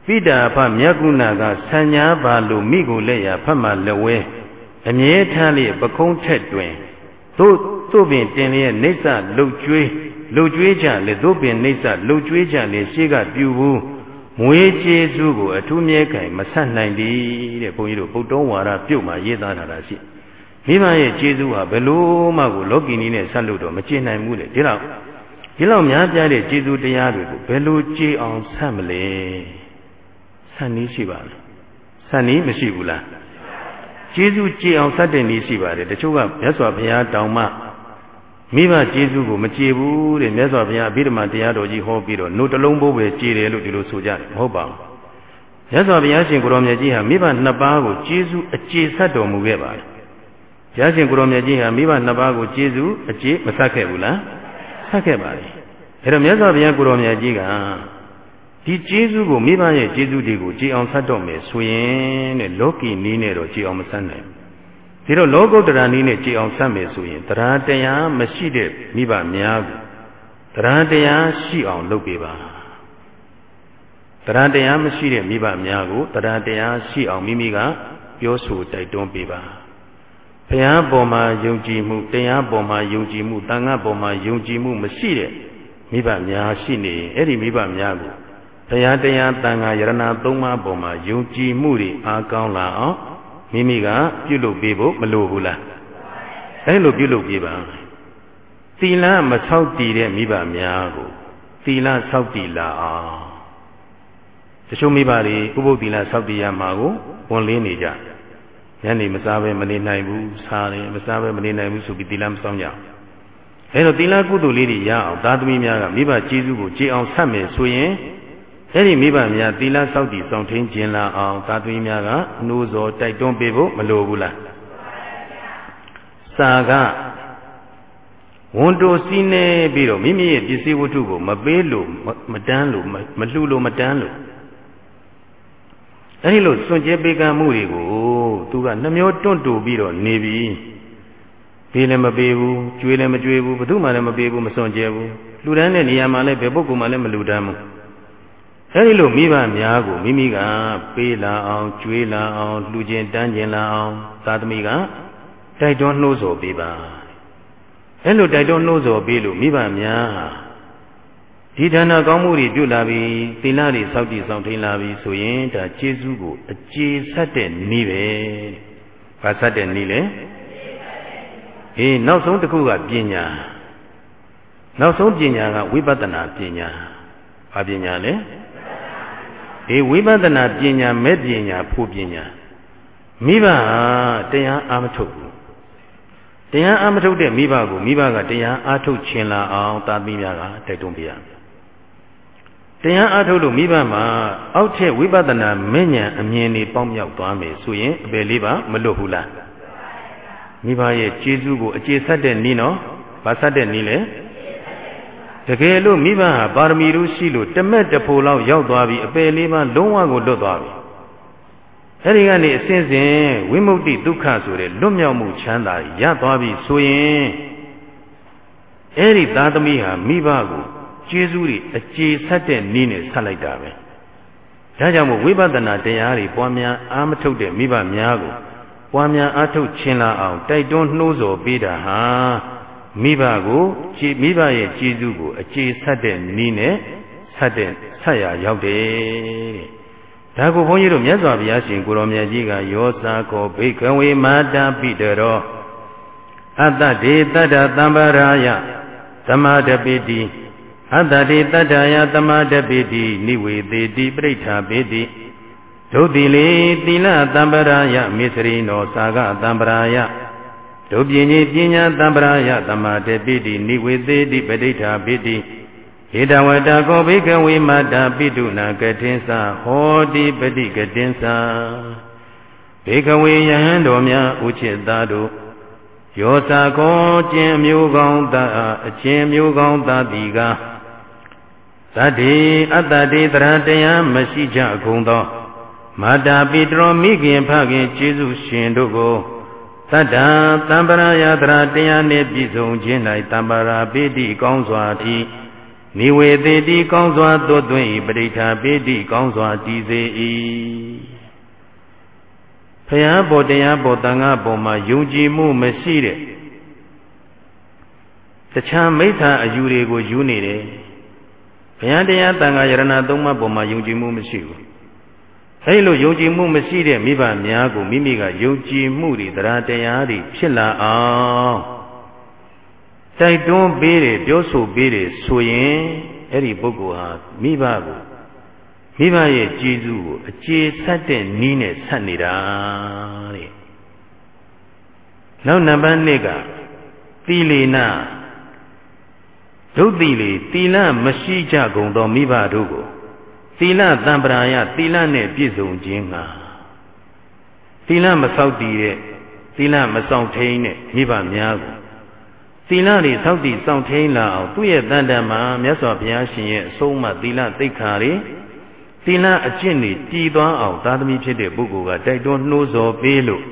ပိတာဖမြတ်ကုဏကဆံညာပါလို့မိကိုလက်ရဖတ်မှလက်ဝဲအမြဲတမ်းလေးပကုံးထက်တွင်သို့သို့ပင်တင်လျက်နေဆလှုပ်ကြွေး လှုပ်ကြွေးကြလေသို့ပင်နေဆလှုပ်ကြွေးကြလေရှေ့ကပြူဘူးငွေကျေးဇူးကိုအထူးမြဲခိုင်မဆက်နိုင်သည်တဲ့ဘုန်းကြီးတို့ဗုဒ္ဓဝါဒပြုတ်မှရေးသားထားတာရှိတယ်မိဘရဲ့ကျေးဇူးဟာဘယ်လို့မှကိုလောကီနည်းနဲ့ဆက်လို့တော့မကျေနိုင်ဘူးလေဒီလောက်ဒီလောက်များပြားတဲ့ကျေးဇူးတရားတွေကိုဘယ်လိုကျေအောင်ဆက်မလဲဆက်နည်းရှိပါလားဆက်နည်းမရှိဘူးလားကျေးဇူးကျေအောင်ဆက်တဲ့နည်းရှိပါတယ်တချို့ကမြတ်စွာဘုရားတောင်မှ မိဘကျေးဇူးကိုမကျေဘူးတဲ့မြတ်စွာဘုရားအဘိဓမ္မာတရားတော်ကြီးဟောပြီးတော့နှုတ်တလုံးဘိုးပဲကျေတယ်လို့ဒီလိုဆိုကြတယ်မဟုတ်ပါဘူးမြတ်စွာဘုရားရှင်ကိုရောင်မြတ်ကြီးဟာမိဘနှစ်ပါးကိုကျေးဇူးအကျေဆက်တော်မူခဲ့ပါတယ်ဘုရားရှင်ကိုရောင်မြတ်ကြီးဟာမိဘနှစ်ပါးကိုကျေးဇူးအကျေးမဆက်ခဲ့ဘူးလားဆက်ခဲ့ပါလေအဲ့တော့မြတ်စွာဘုရားကိုရောင်မြတ်ကြီးကဒီကျေးဇူးကိုမိဘရဲ့ကျေးဇူးတွေကိုကြည်အောင်ဆက်တော့မယ်ဆိုရင်တဲ့လောကီနည်းနဲ့တော့ကြည်အောင်မဆက်နိုင်ဘူး ဒါတော့လောကုတ္တရာနည်းနဲ့ကြည်အောင်ဆက်မယ်ဆိုရင်တရားတရားမရှိတဲ့မိဘများကိုတရားတရားရှိအောင်လုပ်ပေးပါတရားတရားမရှိတဲ့မိဘများကိုတရားတရားရှိအောင်မိမိကပြောဆိုတိုက်တွန်းပေးပါဘုရားပေါ်မှာယုံကြည်မှုတရားပေါ်မှာယုံကြည်မှုတန်ခါပေါ်မှာယုံကြည်မှုမရှိတဲ့မိဘများရှိနေရင်အဲ့ဒီမိဘများကိုဘုရားတရားတန်ခါယရဏသုံးပါးပေါ်မှာယုံကြည်မှုတွေအားကောင်းလာအောင် မိမိကပြုလုပ်ပေးဖို့မလိုဘူးလားအဲ့လိုပြုလုပ်ပေးပါသီလမဆောက်တည်တဲ့မိဘများကိုသီလဆောက်တည်လာအောင်တချို့မိဘတွေဥပုသ်သီလဆောက်တည်ရမှာကိုဝန်လင်းနေကြညနေမစားဘဲမနေနိုင်ဘူးစားတယ်မစားဘဲမနေနိုင်ဘူးဆိုပြီးသီလမဆောင်ကြအောင်အဲတော့သီလကုသိုလ်လေးတွေရအောင်သာသမီများကမိဘကျေးဇူးကိုကြည်အောင်ဆက်မယ်ဆိုရင် အဲဒီမိဘများသီလစောင့်တည်ဆောင်ထင်းခြင်းလာအောင်သာသမီများကနှိုးစော်တိုက်တွန်းပေးဖို့မလိုဘူးလားစာကဝန်တိုစီးနေပြီးတော့မိမိရဲ့ပစ္စည်းဝတ္ထုကိုမပေးလို့မတန်းလို့မလှူလို့မတန်းလို့အဲဒီလိုစွန့်ကြဲပေးကမ်းမှုတွေကိုသသူကနှမျောတွန့်တူပြီးတော့နေပြီပေးလည်းမပေးဘူးကြွေးလည်းမကြွေးဘူးဘယ်သူမှလည်းမပေးဘူးမစွန့်ကြဲဘူးလူတန်းတဲ့နေရာမှာလည်းဘယ်ပုဂ္ဂိုလ်မှလည်းမလူတန်းဘူး အဲဒီလိုမိဘများကိုမိမိကပေးလာအောင်ကြွေးလာအောင်လှူခြင်းတန်းခြင်းလာအောင်သာသမီကတိုက်တွန်းနှိုးဆော်ပေးပါအဲလိုတိုက်တွန်းနှိုးဆော်ပေးလို့မိဘများဒီဌာနကောင်းမှုတွေပြုလာပြီသီလတွေစောင့်တည်ဆောင်ထိန်လာပြီဆိုရင်ဒါကျေးဇူးကိုအခြေဆက်တဲ့နည်းပဲ။ဘာဆက်တဲ့နည်းလဲ။အေးနောက်ဆုံးတစ်ခုကပညာ။နောက်ဆုံးပညာကဝိပဿနာပညာ။ဘာပညာလဲ။ အေးဝိပဿနာပညာမဲ့ပညာဖို့ပညာမိဘဟာတရားအာမထုတ်ဘူး။တရားအာမထုတ်တဲ့မိဘကိုမိဘကတရားအာထုတ်ခြင်းလာအောင်သာသမီများကတိုက်တွန်းပြရမယ်တရားအားထုတ်လို့မိဘမှာအောက်ထက်ဝိပဿနာမဉ္ဇဉ်အမြင်တွေပေါက်မြောက်သွားမယ်ဆိုရင်အပယ်လေးပါမလွတ်ဘူးလားမိဘရဲ့ကျေးဇူးကိုအခြေဆက်တဲ့နည်းနော်ဗာဆက်တဲ့နည်းလေ တကယ်လို့မိဘဟာပါရမီတို့ရှိလို့တမက်တဖို့လောက်ရောက်သွားပြီအပယ်လေးပါလုံးဝကိုလွတ်သွားပြီအဲဒီကနေအစဉ်စဉ်ဝိမု ക്തി ဒုက္ခဆိုတဲ့လွတ်မြောက်မှုချမ်းသာရသွားပြီဆိုရင်အဲ့ဒီသားသမီးဟာမိဘကိုကျေးဇူးတွေအခြေဆက်တဲ့နည်းနဲ့ဆက်လိုက်တာပဲဒါကြောင့်မို့ဝိပဿနာတရားတွေပွားများအားမထုတ်တဲ့မိဘများကိုပွားများအားထုတ်ခြင်းလာအောင်တိုက်တွန်းနှိုးဆော်ပေးတာဟာ မိဘကိုကြည်မိဘရဲ့ကျေးဇူးကို အခြေဆက်တဲ့နည်းနဲ့ဆက်တဲ့ဆက်ရရောက်တယ်တဲ့ဒါကိုဘုန်းကြီးတို့မြတ်စွာဘုရားရှင်ကိုရောမြတ်ကြီးကယောစာကောဘိကဝေမာတာပိတရောအတ္တဒေတတ္တသံဗရာယသမဒပိတိအတ္တတိတတ္တယသမာတပိတိနိဝေသေတိပရိဋ္ဌာပေတိဒုတိလေသီလတံပရာယမေစရိနောသာဂတံပရာယ ဒုပညေပညာတံပရာယသမာတပိတိနိဝေသေတိပရိဋ္ဌာပေတိဧတဝတကောဘိကဝေမတာပိတုနာကတိသဟောတိပတိကတိသဘေကဝေယဟန်တော်များဥจิตသားတို့ယောသာကောကျင်မျိုးကောင်းသာအချင်းမျိုးကောင်းသာတိကားသတ္တိအတ္တတိတရတရားမရှိကြကုန်သောမာတာပိတရောမိခင်ဖခင်ကျေးဇူးရှင်တို့ကို သတ္တတံပရာယတရာတရားနှင့်ပြည့်စုံခြင်း၌တံပရာပိတိကောင်းစွာတိနိဝေတိတိကောင်းစွာသွတ်သွင်း၏ပရိဋ္ဌာပိတိကောင်းစွာတည်စေ၏ဖျားဘောတရားဘောတန်ခါဘောမှာယုံကြည်မှုမရှိတဲ့တခြားမိစ္ဆာအယူတွေကိုယူနေတယ်ဘုရားတရားတန်ခါယရဏသုံးပါးပေါ်မှာယုံကြည်မှုမရှိဘူး အဲဒီလိုယုံကြည်မှုမရှိတဲ့မိဘများကိုမိမိကယုံကြည်မှုတွေတရားတရားတွေဖြစ်လာအောင်တိုက်တွန်းပေးတယ်ပြောဆိုပေးတယ်ဆိုရင်အဲ့ဒီပုဂ္ဂိုလ်ဟာမိဘကိုမိဘရဲ့ကျေးဇူးကိုအခြေဆက်တဲ့နည်းနဲ့ဆက်နေတာတဲ့နောက်နံပါတ်2ကသီလေနာဒုတိလေသီလမရှိကြကုန်သောမိဘတို့ကို သီလတံပရာယသီလနဲ့ပြည့်စုံခြင်းငှာသီလမဆောက်တည်တဲ့သီလမဆောင်ထိန်တဲ့မိဘများကိုသီလတွေဆောက်တည်ဆောင်ထိန်လာအောင်သူ့ရဲ့တန်တမှာမြတ်စွာဘုရားရှင်ရဲ့အဆုံးအမသီလသိက္ခာတွေသီလအကျင့်တွေတည်သွားအောင်သာသမီဖြစ်တဲ့ပုဂ္ဂိုလ်ကတိုက်တွန်းနှိုးဆော်ပေးလို့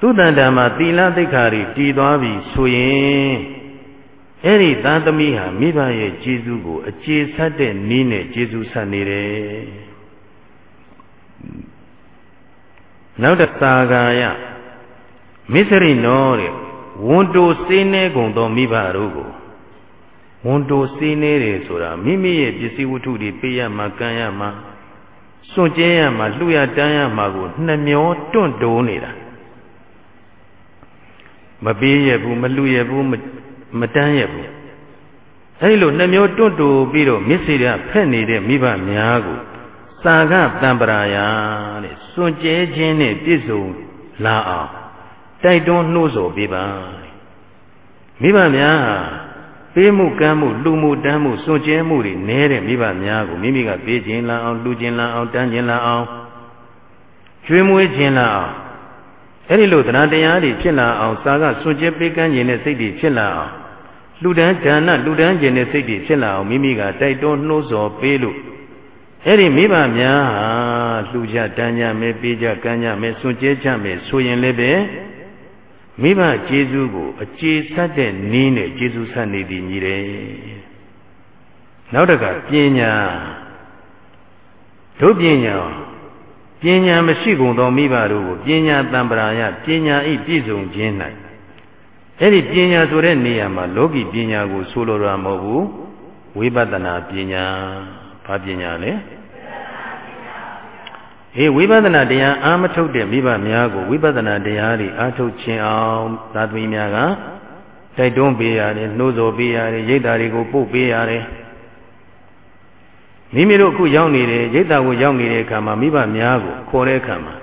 သူ့တန်တမှာသီလသိက္ခာတွေတည်သွားပြီဆိုရင် အဲ့ဒီသားသမီးဟာမိဘရဲ့ကျေးဇူးကိုအခြေဆက်တဲ့နည်းနဲ့ကျေးဇူးဆက်နေတယ်နောက်တသာဂာယမစ္စရိနောတဲ့ဝန်တိုစေးနေကုန်သောမိဘတို့ကိုဝန်တိုစေးနေတယ်ဆိုတာမိမိရဲ့ပစ္စည်းဝတ္ထုတွေပေးရမှာကမ်းရမှာစွန့်ကြဲရမှာလှူရတန်းရမှာကိုနှမျောတွန့်တိုးနေတာမပေးရဘူးမလှူရဘူး မတန်းရဘူးအဲဒီလိုနှမျိုးတွန့်တူပြီးတော့မစ္စေရဖက်နေတဲ့မိဘများကိုသာကတံပရာယတဲ့စွန့်ကြဲခြင်းနဲ့ပြည့်စုံလာအောင်တိုက်တွန်းနှိုးဆော်ပေးပါမိဘများဟာပေးမှုကမ်းမှုလူမှုတမ်းမှုစွန့်ကြဲမှုတွေနည်းတဲ့မိဘများကိုမိမိကပေးခြင်းလာအောင်လူခြင်းလာအောင်တန်းခြင်းလာအောင်ကျွေးမွေးခြင်းလာအောင်အဲ့ဒီလိုတရားတရားတွေဖြစ်လာအောင်စာကစွန့်ကြဲပေးကမ်းခြင်းနဲ့စိတ်တွေဖြစ်လာအောင် လူတန်းဒါနလူတန်းကျင်တဲ့စိတ်တွေဖြစ်လာအောင်မိမိကတိုက်တွန်းနှိုးဆော်ပေးလို့အဲ့ဒီမိဘများဟာလှူကြတန်းကြမယ်ပေးကြကမ်းကြမယ်စွန့်ကြဲကြမယ်ဆိုရင်လည်းပဲမိဘကျေးဇူးကိုအကျေဆက်တဲ့နည်းနဲ့ကျေးဇူးဆက်နေသည်ညီတယ်နောက်တကပညာတို့ပညာပညာမရှိကုန်သောမိဘတို့ကိုပညာတံပရာယပညာဤပြည့်စုံခြင်း၌ အဲ့ဒီပညာဆိုတဲ့နေရာမှာလောကီပညာကိုဆိုလိုတာမဟုတ်ဘူးဝိပဿနာပညာဘာပညာလဲအေးဝိပဿနာတရားအာမထုတ်တဲ့မိဘများကိုဝိပဿနာတရားတွေအာထုတ်ခြင်းအောင်သာသမီများကတိုက်တွန်းပေးရတယ်နှိုးဆော်ပေးရတယ်ရိတ်တာတွေကိုပို့ပေးရတယ်မိမိတို့အခုရောက်နေတယ်ရိတ်တာကိုရောက်နေတဲ့အခါမှာမိဘများကိုခေါ်တဲ့အခါမှာ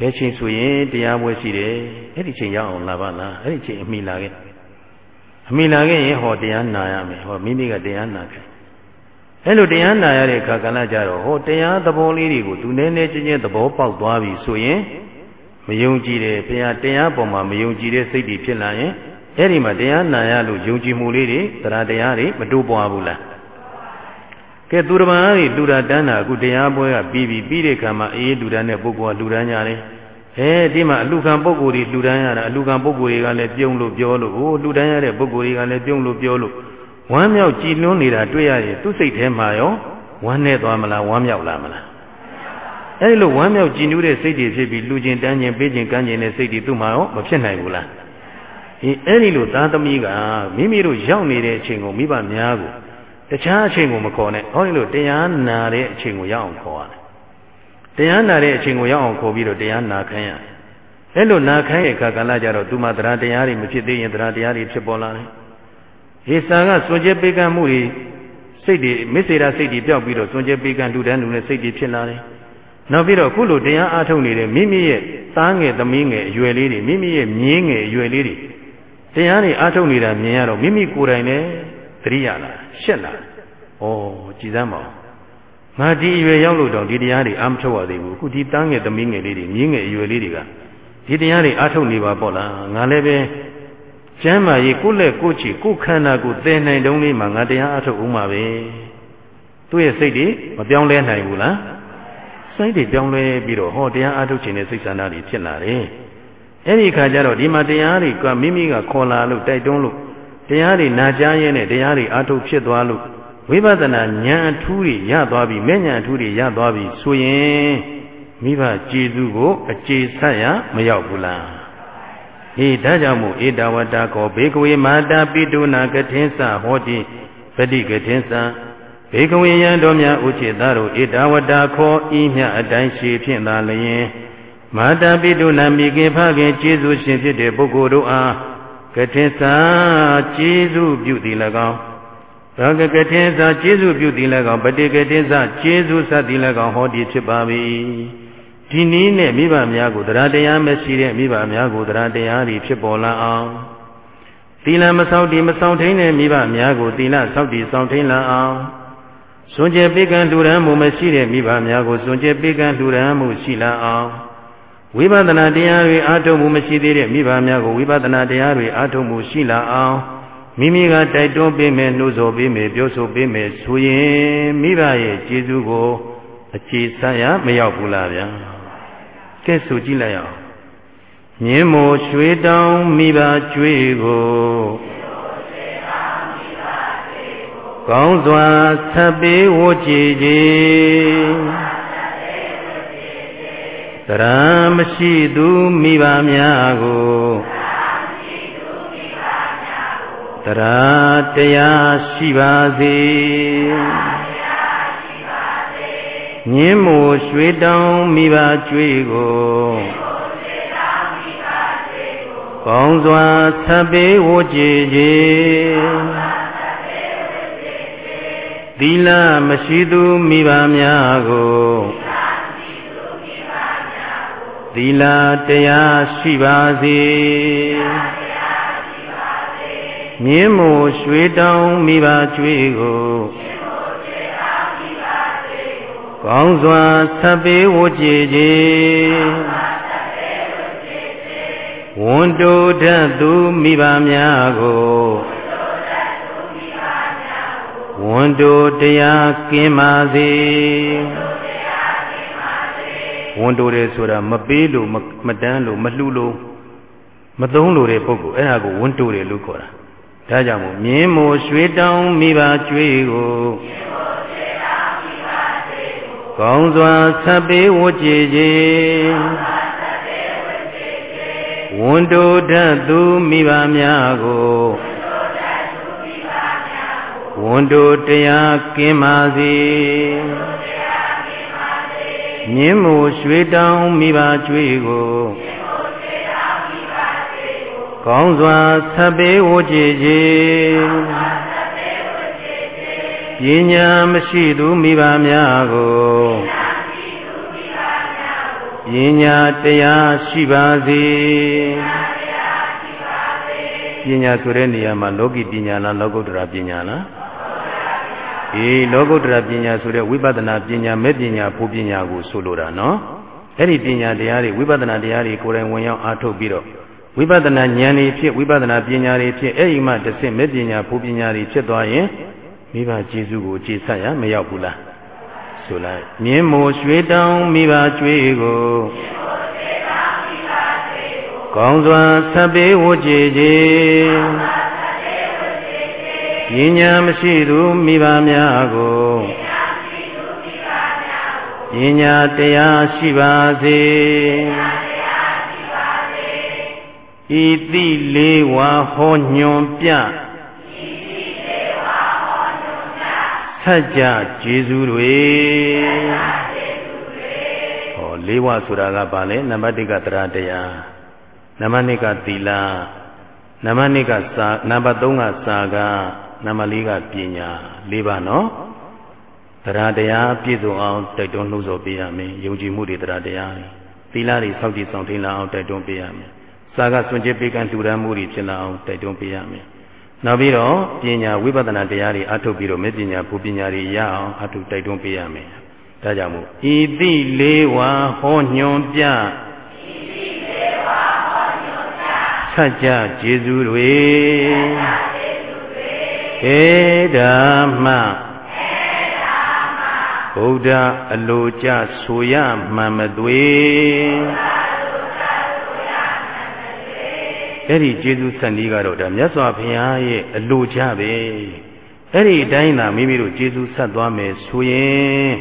ဘယ်ချိန်ဆိုရင်တရားပွဲရှိတယ်အဲ့ဒီချိန်ရောက်အောင်လာပါလားအဲ့ဒီချိန်အမိလာခဲ့အမိလာခဲ့ရင်ဟောတရားနာရမယ်ဟောမိမိကတရားနာခဲ့အဲ့လိုတရားနာရတဲ့အခါကလည်းကြတော့ဟောတရားသဘောလေးတွေကိုသူနည်းနည်းချင်းချင်းသဘောပေါက်သွားပြီဆိုရင်မယုံကြည်တယ်ဘုရားတရားပေါ်မှာမယုံကြည်တဲ့စိတ်တွေဖြစ်လာရင်အဲ့ဒီမှာတရားနာရလို့ယုံကြည်မှုလေးတွေတရားတရားတွေမတိုးပွားဘူးလား ကဲသူတော်ဘာတွေလူတာတန်းတာအခုတရားပွဲကပြီးပြီပြီးတဲ့ခါမှာအေးလူတန်းတဲ့ပုဂ္ဂိုလ်ကလူတန်းကြတယ်အဲဒီမှာအလူခံပုဂ္ဂိုလ်တွေလူတန်းရတာအလူခံပုဂ္ဂိုလ်တွေကလည်းပြုံးလို့ပြောလို့ဟိုလူတန်းရတဲ့ပုဂ္ဂိုလ်တွေကလည်းပြုံးလို့ပြောလို့ဝမ်းမြောက်ကြည်လွန်းနေတာတွေ့ရရင်သူ့စိတ်ထဲမှာရောဝမ်းနဲ့သွားမလားဝမ်းမြောက်လာမလားအဲဒီလိုဝမ်းမြောက်ကြည်နူးတဲ့စိတ်တွေဖြစ်ပြီးလူကျင်တန်းကျင်ပေးကျင်ကမ်းကျင်တဲ့စိတ်တွေသူ့မှာရောမဖြစ်နိုင်ဘူးလားဒီအဲဒီလိုသားသမီးကမိမိတို့ရောက်နေတဲ့အချိန်ကိုမိဘများကို တခြားအချိန်ကိုမခေါ်နဲ့ဟောဒီလိုတရားနာတဲ့အချိန်ကိုရောက်အောင်ခေါ်ရတယ်တရားနာတဲ့အချိန်ကိုရောက်အောင်ခေါ်ပြီးတော့တရားနာခိုင်းရတယ်အဲ့လိုနာခိုင်းရဲ့အခါကလည်းကြတော့သူမှတရားတရားတွေမဖြစ်သေးရင်တရားတရားတွေဖြစ်ပေါ်လာတယ်ဟေစာကစွန့်ကြဲပေးကမ်းမှုတွေစိတ်တွေမစ္စေရာစိတ်တွေပျောက်ပြီးတော့စွန့်ကြဲပေးကမ်းလူတန်းလူနဲ့စိတ်တွေဖြစ်လာတယ်နောက်ပြီးတော့ခုလိုတရားအားထုတ်နေတဲ့မိမိရဲ့သားငယ်သမီးငယ်အရွယ်လေးတွေမိမိရဲ့မြင်းငယ်အရွယ်လေးတွေတရားတွေအားထုတ်နေတာမြင်ရတော့မိမိကိုယ်တိုင်လည်း သတိရလာရှက်လာဩကြည်စမ်းပါဦးငါဒီအရွယ်ရောက်လို့တော့ဒီတရားတွေအားမထုတ်ရသေးဘူးအခုဒီတန်းငယ်သမီးငယ်လေးတွေမြင်းငယ်အရွယ်လေးတွေကဒီတရားတွေအားထုတ်နေပါပေါ့လားငါလည်းပဲကျမ်းမာရေးကိုယ့်လက်ကိုယ်ချီကိုယ်ခန္ဓာကိုယ်သင်နိုင်တုံးလေးမှာငါတရားအားထုတ်ဦးမှာပဲသူ့ရဲ့စိတ်တွေမပြောင်းလဲနိုင်ဘူးလားစိတ်တွေပြောင်းလဲပြီးတော့ဟောတရားအားထုတ်ခြင်းနဲ့စိတ်ဆန္ဒတွေဖြစ်လာတယ်အဲ့ဒီခါကျတော့ဒီမှာတရားတွေကမိမိကခေါ်လာလို့တိုက်တွန်းလို့ တရားတွေနာကြားရင်းနဲ့တရားတွေအာထုတ်ဖြစ်သွားလို့ဝိပဿနာဉာဏ်အထူးတွေရသွားပြီမဲ့ဉာဏ်အထူးတွေရသွားပြီဆိုရင်မိဘကျေစုကိုအကျေဆက်ရမရောက်ဘူးလားဟေးဒါကြောင့်မို့ဧတဝတ္တကောဘေကဝေမာတာပိတုနာကထင်းစဟောတိပฏิကထင်းစဘေကဝေယံတော်များဥချေသားတို့ဧတဝတ္တခောဤမြအတိုင်းရှိဖြင့်သာလျင်မာတာပိတုနာမိခင်ဖခင်ကျေစုရှင်ဖြစ်တဲ့ပုဂ္ဂိုလ်တို့အား ကထင်းစကျေးဇူးပြုသည်၎င်းသံကကထင်းစကျေးဇူးပြုသည်၎င်းပฏิကထင်းစကျေးဇူးဆက်သည်၎င်းဟောဒီဖြစ်ပါ၏ဒီနည်းနဲ့မိဘများကိုတရားတရားမရှိတဲ့မိဘများကိုတရားတရားတွေဖြစ်ပေါ်လာအောင်သီလမဆောက်တည်မဆောင်ထိန်တဲ့မိဘများကိုသီလဆောက်တည်ဆောင်ထိန်လာအောင်စွန့်ကြဲပိကံလူရန်မှုမရှိတဲ့မိဘများကိုစွန့်ကြဲပိကံလူရန်မှုရှိလာအောင် ဝိပဿနာတရားတွေအားထုတ်မှုမရှိသေးတဲ့မိဘများကိုဝိပဿနာတရားတွေအားထုတ်မှုရှိလာအောင်မိမိကတိုက်တွန်းပေးမယ်နှိုးဆော်ပေးမယ်ပြောဆိုပေးမယ်ဆိုရင်မိဘရဲ့ကျေးဇူးကိုအခြေဆရမရောက်ဘူးလားဗျာကဲဆိုကြည့်လိုက်အောင်မြင်းမို့ရွှေတောင်းမိဘကျွေးကိုကောင်းစွာဆက်ပေးဝကြည်ကြည် သရမရှိသူမိဘများကိုသရတရားရှိပါစေမြင်းမို့ရွှေတောင်းမိဘကျွေးကိုကောင်းစွာဆက်ပေးဝကြည်ကြည်သီလမရှိသူမိဘများကို သီလတရားရှိပါစေမြင်းမို့ရွှေတောင်းမိဘကျွေးကိုကောင်းစွာဆက်ပေးဝကြည်ကြည်ဝန်တိုတတ်သူမိဘများကိုဝန်တိုတရားကင်းပါစေ ဝန်တိုတယ်ဆိုတာမပေးလို့မတန်းလို့မလှူလို့မသုံးလို့တဲ့ပုဂ္ဂိုလ်အဲ့ဒါကိုဝန်တိုတယ်လို့ခေါ်တာဒါကြောင့်မို့မြင်းမို့ရွှေတောင်းမိပါကျွေးကိုကောင်းစွာဆက်ပေးဝကြည်ခြင်းဝန်တိုတတ်သူမိဘများကိုဝန်တိုတရားကင်းပါစေ မြင်းမို့ရွှေတောင်းမိပါကျွေးကိုကောင်းစွာဆက်ပေးဝကြည်ခြင်းပညာမရှိသူမိဘများကိုပညာတရားရှိပါစေပညာဆိုတဲ့နေရာမှာလောကီပညာလားလောကုတ္တရာပညာလား အေးလောကုတ္တရာပညာဆိုတဲ့ဝိပဿနာပညာမဲ့ပညာဘုပညာကိုဆိုလိုတာနော်အဲ့ဒီပညာတရားတွေဝိပဿနာတရားတွေကိုယ်တိုင်ဝင်ရောက်အားထုတ်ပြီးတော့ဝိပဿနာဉာဏ်တွေဖြစ်ဝိပဿနာပညာတွေဖြစ်အဲ့ဒီမှတစ်ဆင့်မဲ့ပညာဘုပညာတွေဖြစ်သွားရင်မိဘကျေးဇူးကိုကျေဆက်ရမရောက်ဘူးလားဆိုလိုက်မြင်းမိုရွှေတောင်းမိဘကျွေးကိုကောင်းစွာဆက်ပေးဝကြည်ခြင်း ဉာဏ်ညာမရှိသူမိဘများကိုဉာဏ်ညာတရားရှိပါစေဤတိလေးဝါဟောညွန်ပြဆက်ကြကျေးဇူးတွေဟောလေးဝဆိုတာကဘာလဲနံပါတ်1ကတရားတရားနံပါတ်2ကသီလနံပါတ်2ကစာနံပါတ်3ကစာက နံပါတ်4ကပညာ၄ပါးနော်တရားတရားပြည့်စုံအောင်တိုက်တွန်းနှိုးဆော်ပေးရမယ်ယုံကြည်မှုတွေတရားတရားတွေသီလတွေစောင့်ကြည့်ဆောင်ထိန်လာအောင်တိုက်တွန်းပေးရမယ်စာကစွန့်ကြဲပေးကမ်းတူရန်မှုတွေဖြစ်လာအောင်တိုက်တွန်းပေးရမယ်နောက်ပြီးတော့ပညာဝိပဿနာတရားတွေအထုတ်ပြီးတော့မေပညာဘုပညာတွေရအောင်အထုတ်တိုက်တွန်းပေးရမယ်ဒါကြောင့်မို့ဤတိလေးဝါဟောညွန်ပြဆက်ကြကျေးဇူးတွေ ဧဓမ္မဗုဒ္ဓအလိုကြဆိုရမှန်မသွေအဲ့ဒီကျေးဇူးဆက်နည်းကတော့ဒါမြတ်စွာဘုရားရဲ့အလိုကြပဲအဲ့ဒီအတိုင်းသာမိမိတို့ကျေးဇူးဆက်သွားမယ်ဆိုရင်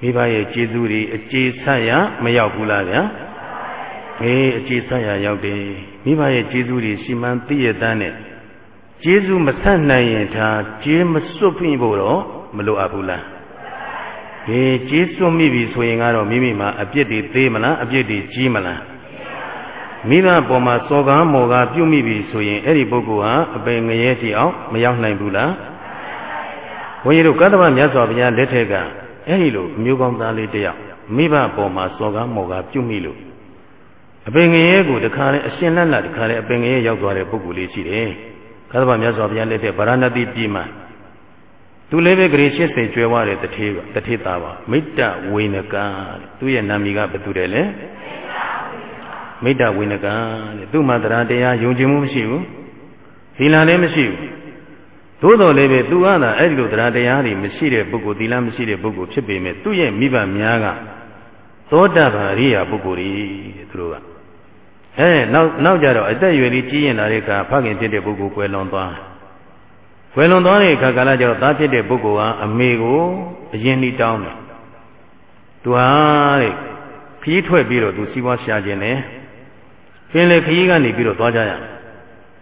မိဘရဲ့ကျေးဇူးတွေအကျေဆက်ရမရောက်ဘူးလားဗျာအေးအကျေဆက်ရရောက်တယ်မိဘရဲ့ကျေးဇူးတွေစီမံသိရတဲ့နဲ့ ကျေးဇူးမဆက်နိုင်ရင်ဒါကျေးမစွတ်ဖိဖို့တော့မလိုအပ်ဘူးလားေကျေးစွန့်မိပြီဆိုရင်ကတော့မိမိမှာအပြစ်တွေသေးမလားအပြစ်တွေကြီးမလားမိဘပေါ်မှာစော်ကားမော်ကားပြုမိပြီဆိုရင်အဲ့ဒီပုဂ္ဂိုလ်ဟာအပင်ငရဲတိအောင်မရောက်နိုင်ဘူးလားဘုန်းကြီးတို့ကတ္တဗမြတ်စွာဘုရားလက်ထက်ကအဲ့ဒီလိုမျိုးကောင်းသားလေးတယောက်မိဘပေါ်မှာစော်ကားမော်ကားပြုမိလို့အပင်ငရဲကိုတခါလေအရှင်လက်လက်တခါလေအပင်ငရဲရောက်သွားတဲ့ပုဂ္ဂိုလ်လေးရှိတယ် ကတ္တဗမြတ်စွာဘုရားလက်ထက်ဗာရာဏသီပြည်မှာသူလည်းပဲဂရေ80ကျွဲဝတဲ့တထေးတထေးသားပါမိတ္တဝေနကသူ့ရဲ့နာမည်ကဘယ်သူတယ်လဲမိတ္တဝေနကတဲ့သူ့မှာတရားတရားယုံကြည်မှုမရှိဘူးသီလလည်းမရှိဘူးသို့တော်လည်းပဲသူကသာအဲ့ဒီလိုတရားတရားတွေမရှိတဲ့ပုဂ္ဂိုလ်သီလမရှိတဲ့ပုဂ္ဂိုလ်ဖြစ်ပေမဲ့သူ့ရဲ့မိဘများကသောတာပန်အရိယာပုဂ္ဂိုလ်ကြီးသူတို့က အဲနောက်နောက်ကြတော့အသက်အရွယ်လေးကြီးရင်လာတဲ့အခါဖခင်ဖြစ်တဲ့ပုဂ္ဂိုလ်ကွယ်လွန်သွားကွယ်လွန်သွားတဲ့အခါကာလကျတော့သားဖြစ်တဲ့ပုဂ္ဂိုလ်ဟာအမေကိုအရင်နှီးတောင်းတယ်သူဟာတဲ့ခီးထွက်ပြီးတော့သူစီးပွားရှာခြင်းနဲ့ပင်လေခီးကနေပြီးတော့သွားကြရ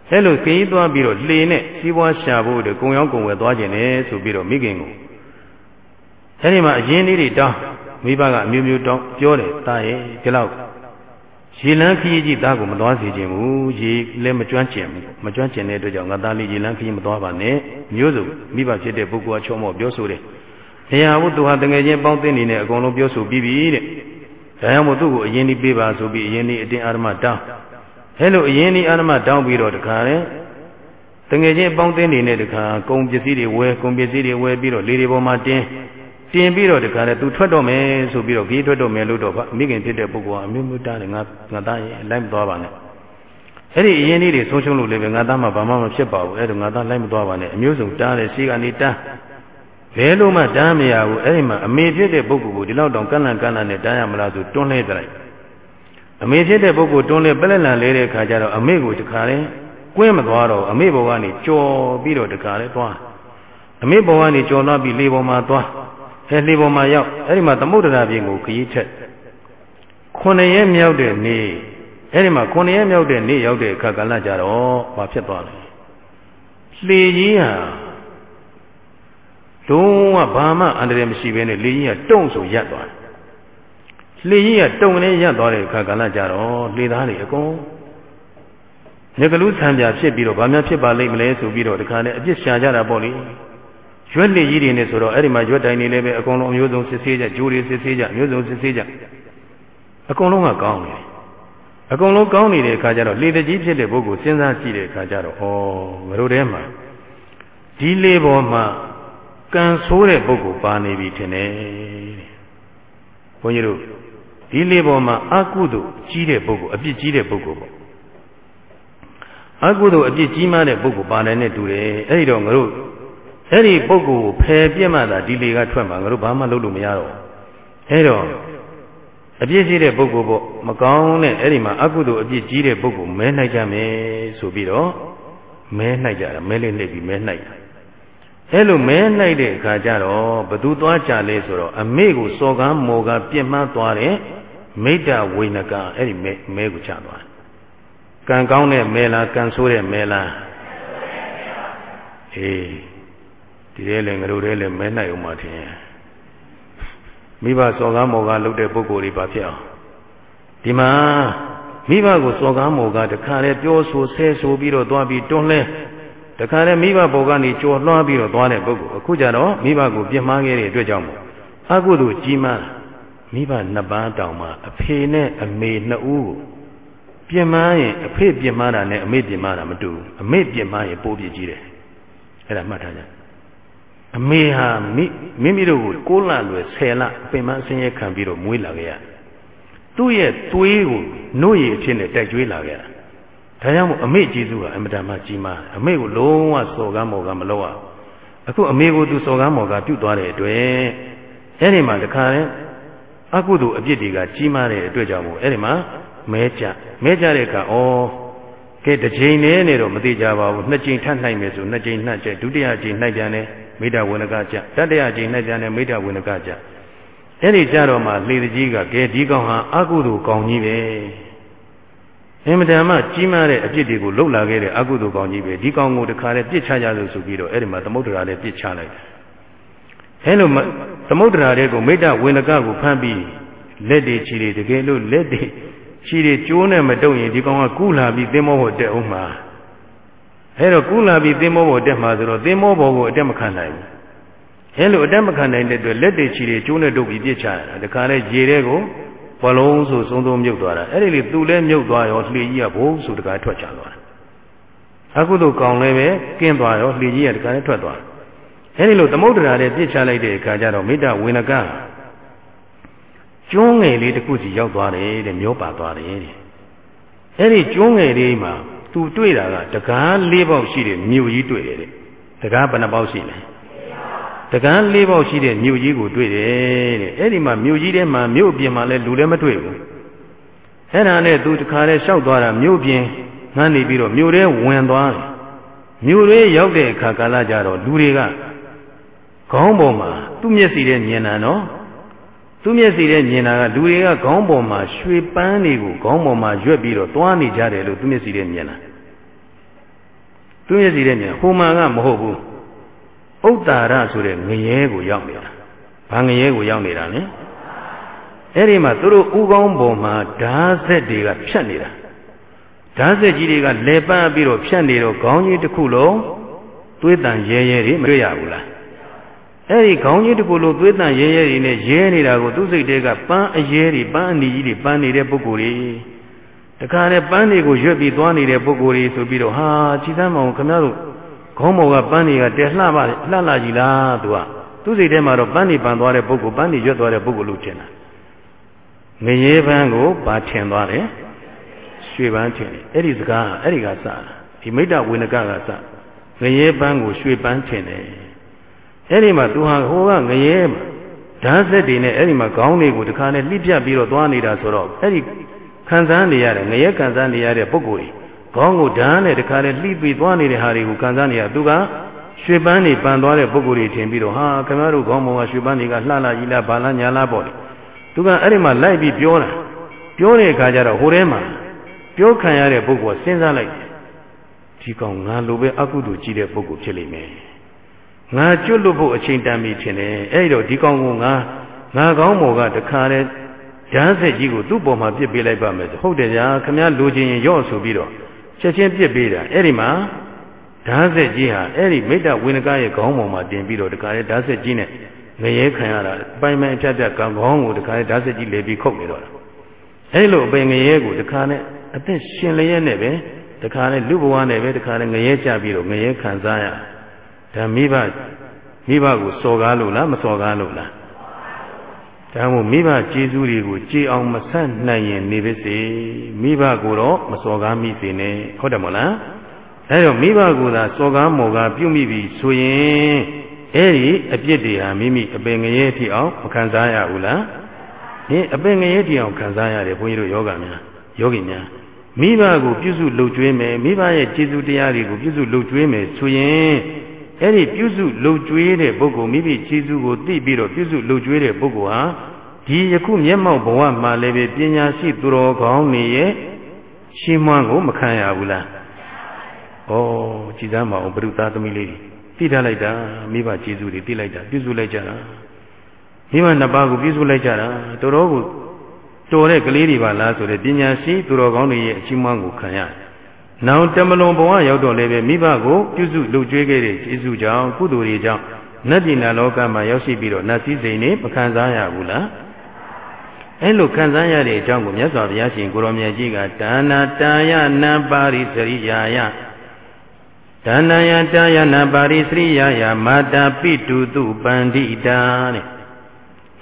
အဲလိုခီးသွားပြီးတော့လှေနဲ့စီးပွားရှာဖို့တဲ့ကုံရောင်းကုံဝယ်သွားခြင်းနဲ့ဆိုပြီးတော့မိခင်ကိုအဲဒီမှာအရင်လေးတွေတောင်းမိဘကအမျိုးမျိုးတောင်းပြောတယ်တာရဲ့ဒီလောက် ရေလန်းခရီးကြီးသားကိုမသွားစေခြင်းဘူးရေလည်းမကျွမ်းကျင်ဘူးမကျွမ်းကျင်တဲ့အတွက်ကြောင့်ငါသားလေးရေလန်းခရီးမသွားပါနဲ့မျိုးစုံမိဘဖြစ်တဲ့ပုဂ္ဂိုလ်ကချောမောပြောဆိုတယ်။တရားဝတ္ထုဟာတငယ်ချင်းပေါင်းသိနေတဲ့အကုန်လုံးပြောဆိုပြီးပြီတဲ့။ဒါကြောင့်မို့သူ့ကိုအရင်ဒီပေးပါဆိုပြီးအရင်ဒီအတင်းအာရမတောင်းအဲလိုအရင်ဒီအာရမတောင်းပြီးတော့တခါလေတငယ်ချင်းပေါင်းသိနေတဲ့တခါကုံပစ္စည်းတွေဝယ်ကုံပစ္စည်းတွေဝယ်ပြီးတော့လေတွေပေါ်မှာတင်း တင်ပြီးတော့တခါလေသူထွက်တော့မယ်ဆိုပြီးတော့ခီးထွက်တော့မယ်လို့တော့မိခင်ဖြစ်တဲ့ပုဂ္ဂိုလ်ကအမျိုးမျိုးတားတယ်ငါငါသားရင်လိုက်မသွားပါနဲ့အဲ့ဒီအရင်လေးတွေဆုံးရှုံးလို့လည်းပဲငါသားမှဘာမှမဖြစ်ပါဘူးအဲ့ဒါငါသားလိုက်မသွားပါနဲ့အမျိုးစုံတားတယ်ရှိကနေတားမဘယ်လိုမှတားမရဘူးအဲ့ဒီမှာအမေဖြစ်တဲ့ပုဂ္ဂိုလ်ကိုဒီလောက်တောင်ကန့်လန့်ကန့်လန့်နဲ့တားရမလားဆိုတွန်းလှဲလိုက်အမေဖြစ်တဲ့ပုဂ္ဂိုလ်တွန်းလှဲပလက်လန်လဲတဲ့ခါကျတော့အမေကိုတခါလဲကွင်းမသွားတော့အမေဘဝကနေကြော်ပြီးတော့တခါလဲသွားအမေဘဝကနေကြော်သွားပြီးလေပေါ်မှာသွား အဲလေပေါ်မှာရောက်အဲ့ဒီမှာသမုဒ္ဒရာပြင်ကိုခရီးထက်ခုနှစ်ရက်မြောက်တဲ့နေ့အဲ့ဒီမှာခုနှစ်ရက်မြောက်တဲ့နေ့ရောက်တဲ့အခါကလည်းကြတော့ဘာဖြစ်သွားလဲလေကြီးဟာလုံးဝဘာမှအန္တရာယ်မရှိဘဲနဲ့လေကြီးကတုံ့ဆိုရပ်သွားတယ်လေကြီးကတုံနဲ့ရပ်သွားတဲ့အခါကလည်းကြတော့လေသားတွေအကုန်ညကလူဆံပြဖြစ်ပြီးတော့ဘာများဖြစ်ပါလိမ့်မလဲဆိုပြီးတော့ဒီခါနဲ့အပြစ်ရှာကြတာပေါ့လေ ရွက်လက်ကြီးတွေနဲ့ဆိုတော့အဲ့ဒီမှာရွက်တိုင်နေလည်းပဲအကုန်လုံးအမျိုးစုံစစ်ဆေးကြဂျိုးတွေစစ်ဆေးကြမျိုးစုံစစ်ဆေးကြအကုန်လုံးကကောင်းနေတယ်အကုန်လုံးကောင်းနေတဲ့အခါကျတော့လေတကြီးဖြစ်တဲ့ပုဂ္ဂိုလ်စဉ်းစားကြည့်တဲ့အခါကျတော့ဩငါတို့ထဲမှာဒီလေပေါ်မှာကံဆိုးတဲ့ပုဂ္ဂိုလ်ပါနေပြီထင်တယ်ဘုန်းကြီးတို့ဒီလေပေါ်မှာအကုသို့ကြီးတဲ့ပုဂ္ဂိုလ်အပြစ်ကြီးတဲ့ပုဂ္ဂိုလ်ပေါ့အကုသို့အပြစ်ကြီးမှတဲ့ပုဂ္ဂိုလ်ပါနေနဲ့တူတယ်အဲ့ဒီတော့ငါတို့ အဲ့ဒီပုဂ္ဂိုလ်ကိုဖယ်ပြစ်မှသာဒီလေကထွက်မှာငါတို့ဘာမှလုပ်လို့မရတော့အဲ့တော့အပြစ်ကြီးတဲ့ပုဂ္ဂိုလ်ပေါ့မကောင်းတဲ့အဲ့ဒီမှာအကုသို့အပြစ်ကြီးတဲ့ပုဂ္ဂိုလ်မဲနိုင်ကြမယ်ဆိုပြီးတော့မဲနိုင်ကြတာမဲလေးနှိပ်ပြီးမဲနိုင်တာအဲ့လိုမဲနိုင်တဲ့အခါကျတော့ဘသူသွားကြလဲဆိုတော့အမေကိုစော်ကားမော်ကားပြစ်မှားသွားတဲ့မိတ္တဝိနကအဲ့ဒီမဲမဲကိုချသွားတယ်ကံကောင်းတဲ့မဲလားကံဆိုးတဲ့မဲလားအေး ဒီထဲလည်းငါတို့ထဲလည်းမဲနိုင်အောင်မထင်မိဘစော်ကားမော်ကားလုပ်တဲ့ပုဂ္ဂိုလ်တွေပါဖြစ်အောင်ဒီမှာမိဘကိုစော်ကားမော်ကားတခါလေပြောဆိုဆဲဆိုပြီးတော့သွားပြီးတွန်းလဲတခါလေမိဘဘောကနေကြော်လွှားပြီးတော့သွားတဲ့ပုဂ္ဂိုလ်အခုကြတော့မိဘကိုပြစ်မှားခဲ့တဲ့အတွက်ကြောင့်မို့အကုသို့ကြီးမားမိဘနှစ်ပါးတောင်မှအဖေနဲ့အမေနှစ်ဦးကိုပြစ်မှားရင်အဖေပြစ်မှားတာနဲ့အမေပြစ်မှားတာမတူဘူးအမေပြစ်မှားရင်ပိုးပြစ်ကြီးတယ်အဲ့ဒါမှတ်ထားကြ အမေဟာမိမိမိတို့ကိုကိုးလလွယ်ဆယ်လပင်မဆင်းရဲခံပြီးတော့မွေးလာခဲ့ရသူ့ရဲ့သွေးကိုနှုတ်ရည်အဖြစ်နဲ့တိုက်ကျွေးလာခဲ့တာဒါကြောင့်မို့အမေကျေးဇူးကအင်မတန်မှကြီးမားအမေကိုလုံးဝစော်ကားမော်ကားမလုပ်ရအခုအမေကိုသူစော်ကားမော်ကားပြုတ်သွားတဲ့အတွက်အဲ့ဒီမှာတခါလဲအကုသိုလ်အပြစ်တွေကကြီးမားတဲ့အတွက်ကြောင့်မို့အဲ့ဒီမှာမဲကြမဲကြတဲ့အခါဩကဲတစ်ချိန်နဲ့နေတော့မသိကြပါဘူးနှစ်ချိန်ထပ်နိုင်မယ်ဆိုနှစ်ချိန်နှက်ကျဒုတိယချိန်နှိုက်ပြန်တယ် မိတ္တဝေနကကြတတိယချိန်နှိုက်ပြန်တယ်မိတ္တဝေနကကြအဲ့ဒီကြတော့မှလေကြီးကကဲဒီကောင်ဟာအကုသိုလ်ကောင်းကြီးပဲအင်မတန်မှကြီးမားတဲ့အပြစ်တွေကိုလှုပ်လာခဲ့တဲ့အကုသိုလ်ကောင်းကြီးပဲဒီကောင်ကိုတခါလဲပြစ်ချကြလို့ဆိုပြီးတော့အဲ့ဒီမှာသမုဒ္ဒရာလည်းပြစ်ချလိုက်တယ်အဲလိုသမုဒ္ဒရာတွေကိုမိတ္တဝေနကကိုဖမ်းပြီးလက်တွေခြေတွေတကယ်လို့လက်တွေခြေတွေကျိုးနဲ့မတုံရင်ဒီကောင်ကကုလာပြီးသင်္ဘောပေါ်တက်အောင်မှာ အဲတော့ကုလာပြီးသင်္ဘောပေါ်တက်မှာဆိုတော့သင်္ဘောပေါ်ကိုအတက်မခံနိုင်ဘူးအဲလိုအတက်မခံနိုင်တဲ့အတွက်လက်တွေခြေတွေကျိုးနဲ့တုပ်ပြီးပြစ်ချရတာတခါလဲရေတဲ့ကိုဘလုံးဆိုသုံးသုံးမြုပ်သွားတာအဲ့ဒီလေသူလည်းမြုပ်သွားရောလှေကြီးကဘိုးဆိုတခါထွက်ချသွားတာအခုတို့ကောင်လည်းပဲကင်းသွားရောလှေကြီးကတခါလည်းထွက်သွားအဲ့ဒီလိုသမုဒ္ဒရာလည်းပြစ်ချလိုက်တဲ့အခါကျတော့မိတ္တဝေနကကျွန်းငယ်လေးတစ်ခုစီရောက်သွားတယ်တဲ့မျောပါသွားတယ်တဲ့အဲ့ဒီကျွန်းငယ်လေးမှာ သူတွေ့တာကတကား၄ပေါက်ရှိတဲ့မြို့ကြီးတွေ့တယ်တဲ့တကားဘယ်နှပေါက်ရှိလဲတကန်းလေးပေါက်ရှိတဲ့မြို့ကြီးကိုတွေ့တယ်တဲ့အဲ့ဒီမှာမြို့ကြီးထဲမှာမြို့ပြင်မှာလဲလူလည်းမတွေ့ဘူးအဲ့ဒါနဲ့သူတခါလဲလျှောက်သွားတာမြို့ပြင်ငန်းနေပြီးတော့မြို့ထဲဝင်သွားတယ်မြို့ထဲရောက်တဲ့အခါကာလကြတော့လူတွေကခေါင်းပေါ်မှာသူ့မျက်စိထဲမြင်တာနော် သူ့မျက်စိထဲမြင်တာကလူတွေကခေါင်းပေါ်မှာရွှေပန်းတွေကိုခေါင်းပေါ်မှာရွက်ပြီးတော့သွားနေကြတယ်လို့သူ့မျက်စိထဲမြင်တာသူ့မျက်စိထဲမြင်ဟိုမှာကမဟုတ်ဘူးဥတ္တာရဆိုတဲ့ငရဲကိုရောက်နေတာဘာငရဲကိုရောက်နေတာလဲအဲ့ဒီမှာသူတို့ဥကောင်းပေါ်မှာဓာဆက်တွေကဖြတ်နေတာဓာဆက်ကြီးတွေကလဲပန်းပြီးတော့ဖြတ်နေတော့ခေါင်းကြီးတစ်ခုလုံးသွေးတန်ရဲရဲတွေမတွေ့ရဘူးလား အဲ့ဒီခေါင်းကြီးတစ်ခုလုံးသွေးတန်ရဲရဲတွေနဲ့ရဲနေတာကိုသူ့စိတ်ထဲကပန်းအရဲတွေပန်းအနီကြီးတွေပန်းနေတဲ့ပုဂ္ဂိုလ်တွေတခါနဲ့ပန်းတွေကိုရွက်ပြီးသွားနေတဲ့ပုဂ္ဂိုလ်တွေဆိုပြီးတော့ဟာခြိသမ်းမောင်ခင်ဗျားတို့ခေါင်းပေါ်ကပန်းတွေကတဲလှပါလှလှကြီးလားသူကသူ့စိတ်ထဲမှာတော့ပန်းတွေပန်သွားတဲ့ပုဂ္ဂိုလ်ပန်းတွေရွက်သွားတဲ့ပုဂ္ဂိုလ်လို့ထင်တာငရေပန်းကိုပါထင်သွားတယ်ရွှေပန်းထင်တယ်အဲ့ဒီစကားအဲ့ဒီကစတာဒီမိတ္တဝေနကကစငရေပန်းကိုရွှေပန်းထင်တယ် အဲ့ဒီမှာသူဟာဟိုကငရဲမှာဓာတ်ဆက်တွေနဲ့အဲ့ဒီမှာခေါင်းတွေကိုတခါနဲ့လှိပြပြီးတော့သွားနေတာဆိုတော့အဲ့ဒီခံစားနေရတယ်ငရဲခံစားနေရတဲ့ပုဂ္ဂိုလ်ကြီးခေါင်းကိုဓာတ်နဲ့တခါနဲ့လှိပြီးသွားနေတဲ့ဟာတွေကိုခံစားနေရသူကရွှေပန်းနေပန်သွားတဲ့ပုဂ္ဂိုလ်တွေထင်ပြီးတော့ဟာခင်ဗျားတို့ခေါင်းပေါ်ကရွှေပန်းတွေကလှလာကြီးလားဘာလားညာလားပေါ့လေသူကအဲ့ဒီမှာလိုက်ပြီးပြောတာပြောတဲ့အခါကျတော့ဟိုထဲမှာပြောခံရတဲ့ပုဂ္ဂိုလ်ကစဉ်းစားလိုက်ဒီကောင်ငါလိုပဲအကုသိုလ်ကြီးတဲ့ပုဂ္ဂိုလ်ဖြစ်လိမ့်မယ် ငါကျွတ်လွတ်ဖို့အချိန်တန်ပြီထင်တယ်အဲ့တော့ဒီကောင်ကငါငါကောင်းမော်ကတခါတည်းဓာတ်ဆက်ကြီးကိုသူ့ပေါ်မှာပြစ်ပေးလိုက်ပါမယ်ဟုတ်တယ်ဗျာခမည်းလိုချင်ရင်ရော့ဆိုပြီးတော့ချက်ချင်းပြစ်ပေးတာအဲ့ဒီမှာဓာတ်ဆက်ကြီးဟာအဲ့ဒီမိတ္တဝိနကရဲ့ခေါင်းပေါ်မှာတင်ပြီးတော့တခါတည်းဓာတ်ဆက်ကြီးနဲ့ငရဲခံရတာပိုင်ပိုင်ဖြတ်ဖြတ်ကံခေါင်းကိုတခါတည်းဓာတ်ဆက်ကြီးလေပြီးခုတ်နေတော့အဲ့လိုအပင်ငရဲကိုတခါနဲ့အသက်ရှင်လျက်နဲ့ပဲတခါနဲ့လူဘဝနဲ့ပဲတခါနဲ့ငရဲကြပြီးတော့ငရဲခံစားရ ဒါမိဘမိဘကိုစော်ကားလို့လားမစော်ကားလို့လားဒါမို့မိဘကျေးဇူးတွေကိုကြည်အောင်မဆက်နိုင်ရင်နေပါစေမိဘကိုတော့မစော်ကားမိစေနဲ့ဟုတ်တယ်မဟုတ်လားအဲတော့မိဘကိုသာစော်ကားမော်ကားပြုမိပြီဆိုရင်အဲ့ဒီအပြစ်တွေဟာမိမိအပင်ငရဲဖြစ်အောင်မခံစားရဘူးလားဟင်အပင်ငရဲဖြစ်အောင်ခံစားရတယ်ဘုန်းကြီးတို့ယောဂများယောဂီများမိဘကိုပြုစုလှုပ်ကြွေးမယ်မိဘရဲ့ကျေးဇူးတရားတွေကိုပြုစုလှုပ်ကြွေးမယ်ဆိုရင် အဲ့ဒီပြုစုလှုပ်ကြွေးတဲ့ပုဂ္ဂိုလ်မိမိကျေးဇူးကိုသိပြီးတော့ပြုစုလှုပ်ကြွေးတဲ့ပုဂ္ဂိုလ်ဟာဒီယခုမျက်မှောက်ဘဝမှာလည်းပဲပညာရှိသူတော်ကောင်းတွေရဲ့ရှင်းမွန်းကိုမခံရဘူးလားဩကြည်သားမအောင်ဘုရုသားသမီးလေးသိထားလိုက်တာမိဘကျေးဇူးတွေသိလိုက်တာပြုစုလိုက်ကြတာမိဘနှစ်ပါးကိုပြုစုလိုက်ကြတာတော်တော်ကိုတော်တဲ့ကလေးတွေပါလားဆိုတဲ့ပညာရှိသူတော်ကောင်းတွေရဲ့အချီးမွမ်းကိုခံရတယ်။ နောင်တမလွန်ဘဝရောက်တော့လည်းပဲမိဘကိုပြုစုလုပ်ကြွေးခဲ့တဲ့ကျေးဇူးကြောင့်ကုသိုလ်တွေကြောင့်နတ်ပြည်နာလောကမှာရောက်ရှိပြီးတော့နတ်စည်းစိမ်တွေမခံစားရဘူးလား။အဲလိုခံစားရတဲ့အကြောင်းကိုမြတ်စွာဘုရားရှင်ကိုရောင်မြတ်ကြီးကဒါနာတာယနာပါရိစရိယာယဒါနာယတာယနာပါရိစရိယာယမာတာပိတုတုပန္တိတာတဲ့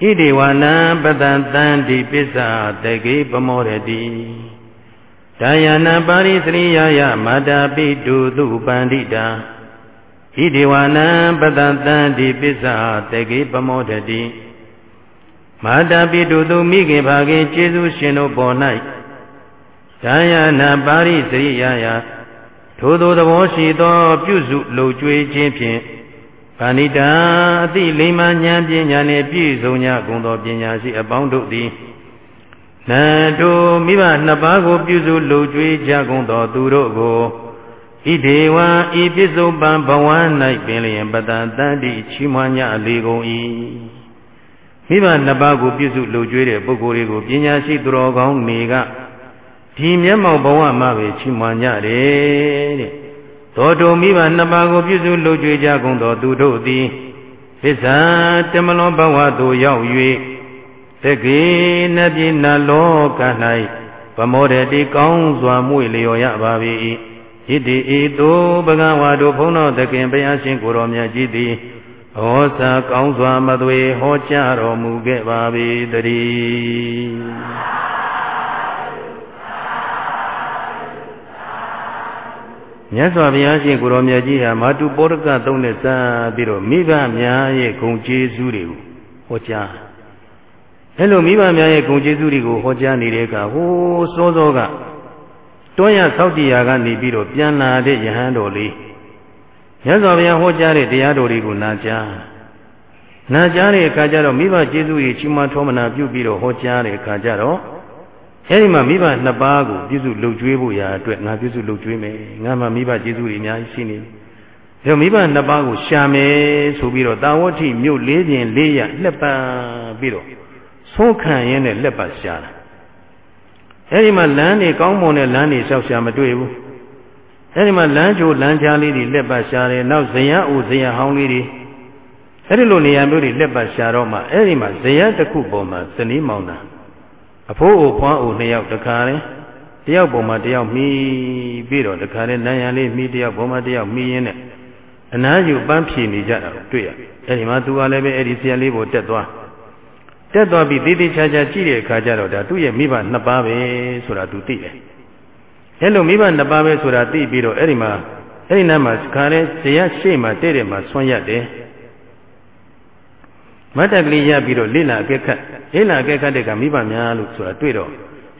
ဣတိဝနံပတံတန္တိပစ္စာတကေပမောရတိ ဒါယနာပါရိစရိယာယမာတာပိတုသုပန္တိတာဣတိဝနံပတံတန္တိပစ္စာတကေပမောရတိမာတာပိတုသုမိခင်ဘာခင်ကျေးဇူးရှင်တို့ပေါ်၌ဒါယနာပါရိစရိယာယထိုသို့သဘောရှိသော ပြုစုလှုပ်ကြွေးခြင်းဖြင့်ပါဏိတာအတိလိမ္မာဉာဏ်ပညာနှင့်ပြည့်စုံကြကုန်သောပညာရှိအပေါင်းတို့သည် နန္တုမိဘနှစ်ပါးကို ပြုစုလုပ်ကြွေးကြကုန်သောသူတို့ကိုဣဒေဝံဤပစ္စုပန်ဘဝ၌ပင်လျင်ပတန်တန်တိချီးမွမ်းကြလေကုန်၏မိဘနှစ်ပါးကိုပြုစုလုပ်ကြွေးတဲ့ပုဂ္ဂိုလ်တွေကိုပညာရှိသူတော်ကောင်းတွေကဒီမျက်မှောက်ဘဝမှာပဲချီးမွမ်းကြတယ်တဲ့သောတုမိဘနှစ်ပါးကိုပြုစုလုပ်ကြွေးကြကုန်သောသူတို့သည်သစ္စာတမလွန်ဘဝသို့ရောက်၍ သက္ကေနပြေနလောက၌ဗမောရတိကောင်းစွာမွေလျော်ရပါ၏ဣတိဤသို့ဘဂဝါတို့ဘုန်းတော်သခင်ဘုရားရှင်ကိုရောမြတ်ကြီးသည်ဟောစာကောင်းစွာမသွေဟောကြားတော်မူခဲ့ပါ၏တည်းမြတ်စွာဘုရားရှင်ကိုရောမြတ်ကြီးဟာမာတုပောရကသုံးနဲ့စပြီးတော့မိဘများရဲ့ဂုဏ်ကျေးဇူးတွေကိုဟောကြား အဲလိုမိဘများရဲ့ဂုဏ်ကျေးဇူးတွေကိုဟောကြားနေတဲ့အခါဟိုးစောစောကတွန်းရသောက်တရားကနေပြီးတော့ပြန်လာတဲ့ယဟန်တော်လေးမြတ်စွာဘုရားဟောကြားတဲ့တရားတော်တွေကိုနာကြားနာကြားတဲ့အခါကျတော့မိဘကျေးဇူးတွေချီးမွမ်းထောမနာပြုပြီးတော့ဟောကြားတဲ့အခါကျတော့အဲဒီမှာမိဘနှစ်ပါးကိုပြည့်စုံလှုပ်ကြွေးဖို့ရာအတွက်ငါပြည့်စုံလှုပ်ကြွေးမယ်ငါမှမိဘကျေးဇူးတွေအများကြီးရှိနေတယ်ဒါမိဘနှစ်ပါးကိုရှာမယ်ဆိုပြီးတော့တာဝတိမြို့လေးပြင်လေးရလက်ပတ်ပြီးတော့ ဆုံးခံရင်းနဲ့လက်ပတ်ရှာတာအဲဒီမှာလမ်းတွေကောင်းမွန်တဲ့လမ်းတွေလျှောက်ရှာမတွေ့ဘူးအဲဒီမှာလမ်းကြိုလမ်းကြားလေးတွေလက်ပတ်ရှာတယ်နောက်ဇယံအိုဇယံဟောင်းလေးတွေအဲဒီလိုနေရာမျိုးတွေလက်ပတ်ရှာတော့မှအဲဒီမှာဇယံတစ်ခုပေါ်မှာဇနီးမောင်တာအဖိုးအိုဖွားအိုနှစ်ယောက်တခါလဲတယောက်ပုံမှာတယောက်မိပြီးတော့တခါလဲနန်းရံလေးမိတယောက်ပုံမှာတယောက်မိရင်းနဲ့အနားယူပန်းဖြေနေကြတာတွေ့ရအဲဒီမှာသူကလည်းပဲအဲဒီဆရာလေးကိုတက်သွား တက်သွားပြီးသေးသေးချာချာကြည့်တဲ့အခါကျတော့ဒါသူ့ရဲ့မိဘနှစ်ပါးပဲဆိုတာသူသိတယ်အဲလိုမိဘနှစ်ပါးပဲဆိုတာသိပြီးတော့အဲဒီမှာအဲဒီနားမှာခါလဲဇေယျရှေ့မှာတဲ့တဲ့မှာဆွမ်းရတယ်မတ်တက်ကလေးရပြီးတော့လိလာအကဲခတ်လိလာအကဲခတ်တဲ့ကမိဘများလို့ဆိုတာတွေ့တော့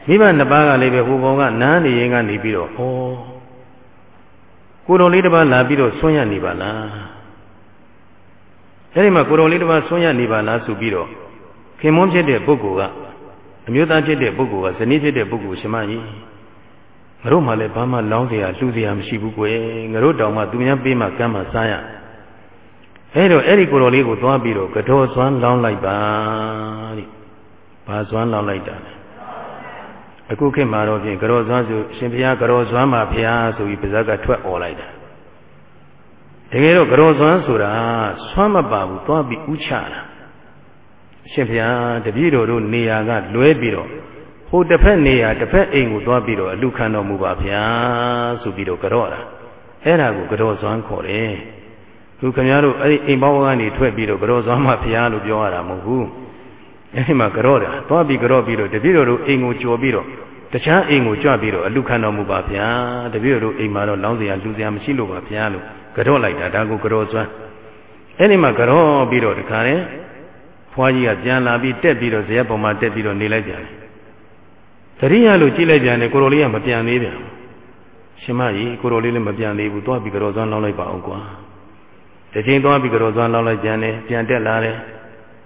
မိဘနှစ်ပါးကလည်းပဲဟိုဘောကနားနေရင်ကနေပြီးတော့ဩကိုတော်လေးတစ်ပါးလာပြီးတော့ဆွံ့ရနေပါလားအဲဒီမှာကိုတော်လေးတစ်ပါးဆွံ့ရနေပါလားဆိုပြီးတော့ ခင်မွန်းဖြစ်တဲ့ပုဂ္ဂိုလ်ကအမျိုးသားဖြစ်တဲ့ပုဂ္ဂိုလ်ကဇနီးဖြစ်တဲ့ပုဂ္ဂိုလ်ရှင်မကြီးငါတို့မှလည်းဘာမှလောင်းစရာလှူစရာမရှိဘူးကွယ်ငါတို့တောင်မှသူများပေးမှကမ်းမှစားရအဲတော့အဲ့ဒီကိုတော်လေးကိုသွားပြီးတော့ကတော်စွမ်းလောင်းလိုက်ပါတဲ့ဘာစွမ်းလောင်းလိုက်တာလဲအခုခေတ်မှာတော့ဖြင့်ကတော်စွမ်းဆိုရှင်ဘုရားကတော်စွမ်းမှာဘုရားဆိုပြီးပါဇက်ကထွက်អော်လိုက်တာတကယ်တော့ကတော်စွမ်းဆိုတာစွမ်းမပါဘူးသွားပြီးဥချတာ ရှင်ဘုရားတပည့်တော်တို့နေရာကလွဲပြီးတော့ဟိုတစ်ဖက်နေရာတစ်ဖက်အိမ်ကိုသွားပြီးတော့အလူခံတော်မူပါဗျာဆိုပြီးတော့ကြော့တာအဲ့ဒါကိုကြော့စွမ်းခေါ်တယ်ခုခင်ဗျားတို့အဲ့ဒီအိမ်ပေါင်းကနေထွက်ပြီးတော့ကြော့စွမ်းမှဗျာလို့ပြောရတာမဟုတ်ဘူးအဲ့ဒီမှာကြော့တာသွားပြီးကြော့ပြီးတော့တပည့်တော်တို့အိမ်ကိုကြော်ပြီးတော့တခြားအိမ်ကိုကြွပြီးတော့အလူခံတော်မူပါဗျာတပည့်တော်တို့အိမ်မှာတော့လောင်းစရာလူစရာမရှိလို့ပါဗျာလို့ကြော့လိုက်တာဒါကိုကြော့စွမ်းအဲ့ဒီမှာကြော့ပြီးတော့တခါနဲ့ ဖွားကြီးကပြန်လာပြီးတက်ပြီးတော့ဇရက်ပေါ်မှာတက်ပြီးတော့နေလိုက်ပြန်တယ်တရိယာလို့ကြည့်လိုက်ပြန်တယ်ကိုရိုလေးကမပြန်သေးပြန်ရှင်မကြီးကိုရိုလေးလည်းမပြန်သေးဘူးသွားပြီးကြော်စွမ်းလောင်းလိုက်ပါအောင်ကွာတချိန်သွားပြီးကြော်စွမ်းလောင်းလိုက်ပြန်တယ်ပြန်တက်လာတယ်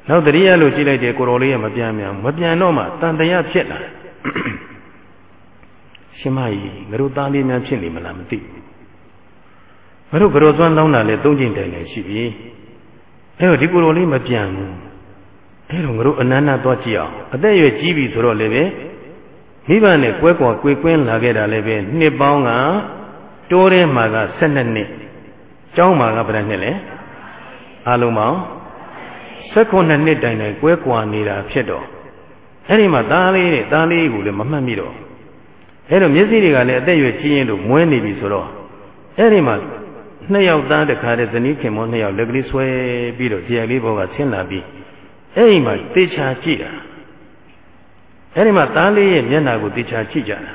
နောက်တရိယာလို့ကြည့်လိုက်တယ်ကိုရိုလေးကမပြန်ပြန်မပြန်တော့မှတန်တရားဖြစ်လာရှင်မကြီးငါတို့သားလေးများဖြစ်နေမလားမသိဘူးငါတို့ကြော်စွမ်းလောင်းတာလည်းသုံးချိန်တိုင်လည်းရှိပြီအဲ့တော့ဒီကိုရိုလေးမပြန်ဘူး အဲ့တော့ငါတို့အနန္တသွားကြည့်အောင်အသက်အရွယ်ကြီးပြီဆိုတော့လည်းပဲမိဘနဲ့ကွဲကွာကွေကွင်းလာခဲ့တာလည်းပဲနှစ်ပေါင်းကတိုးထဲမှာက12နှစ်ကျောင်းမှာကဘယ်နှစ်လဲအလုံးပေါင်း16နှစ်တိုင်တိုင်ကွဲကွာနေတာဖြစ်တော့အဲ့ဒီမှာသားလေးနဲ့သားလေးကိုလည်းမမှတ်မိတော့အဲ့တော့မျက်စိတွေကလည်းအသက်အရွယ်ကြီးရင်လို့မွဲနေပြီဆိုတော့အဲ့ဒီမှာနှစ်ယောက်သားတခါတည်းဇနီးခင်မောနှစ်ယောက်လက်ကလေးဆွဲပြီးတော့ကြည်လေးဘောကဆင်းလာပြီး အဲ့ဒီမှာတေချာကြည့်တာအဲ့ဒီမှာသားလေးရဲ့မျက်နှာကိုတေချာကြည့်ကြတာ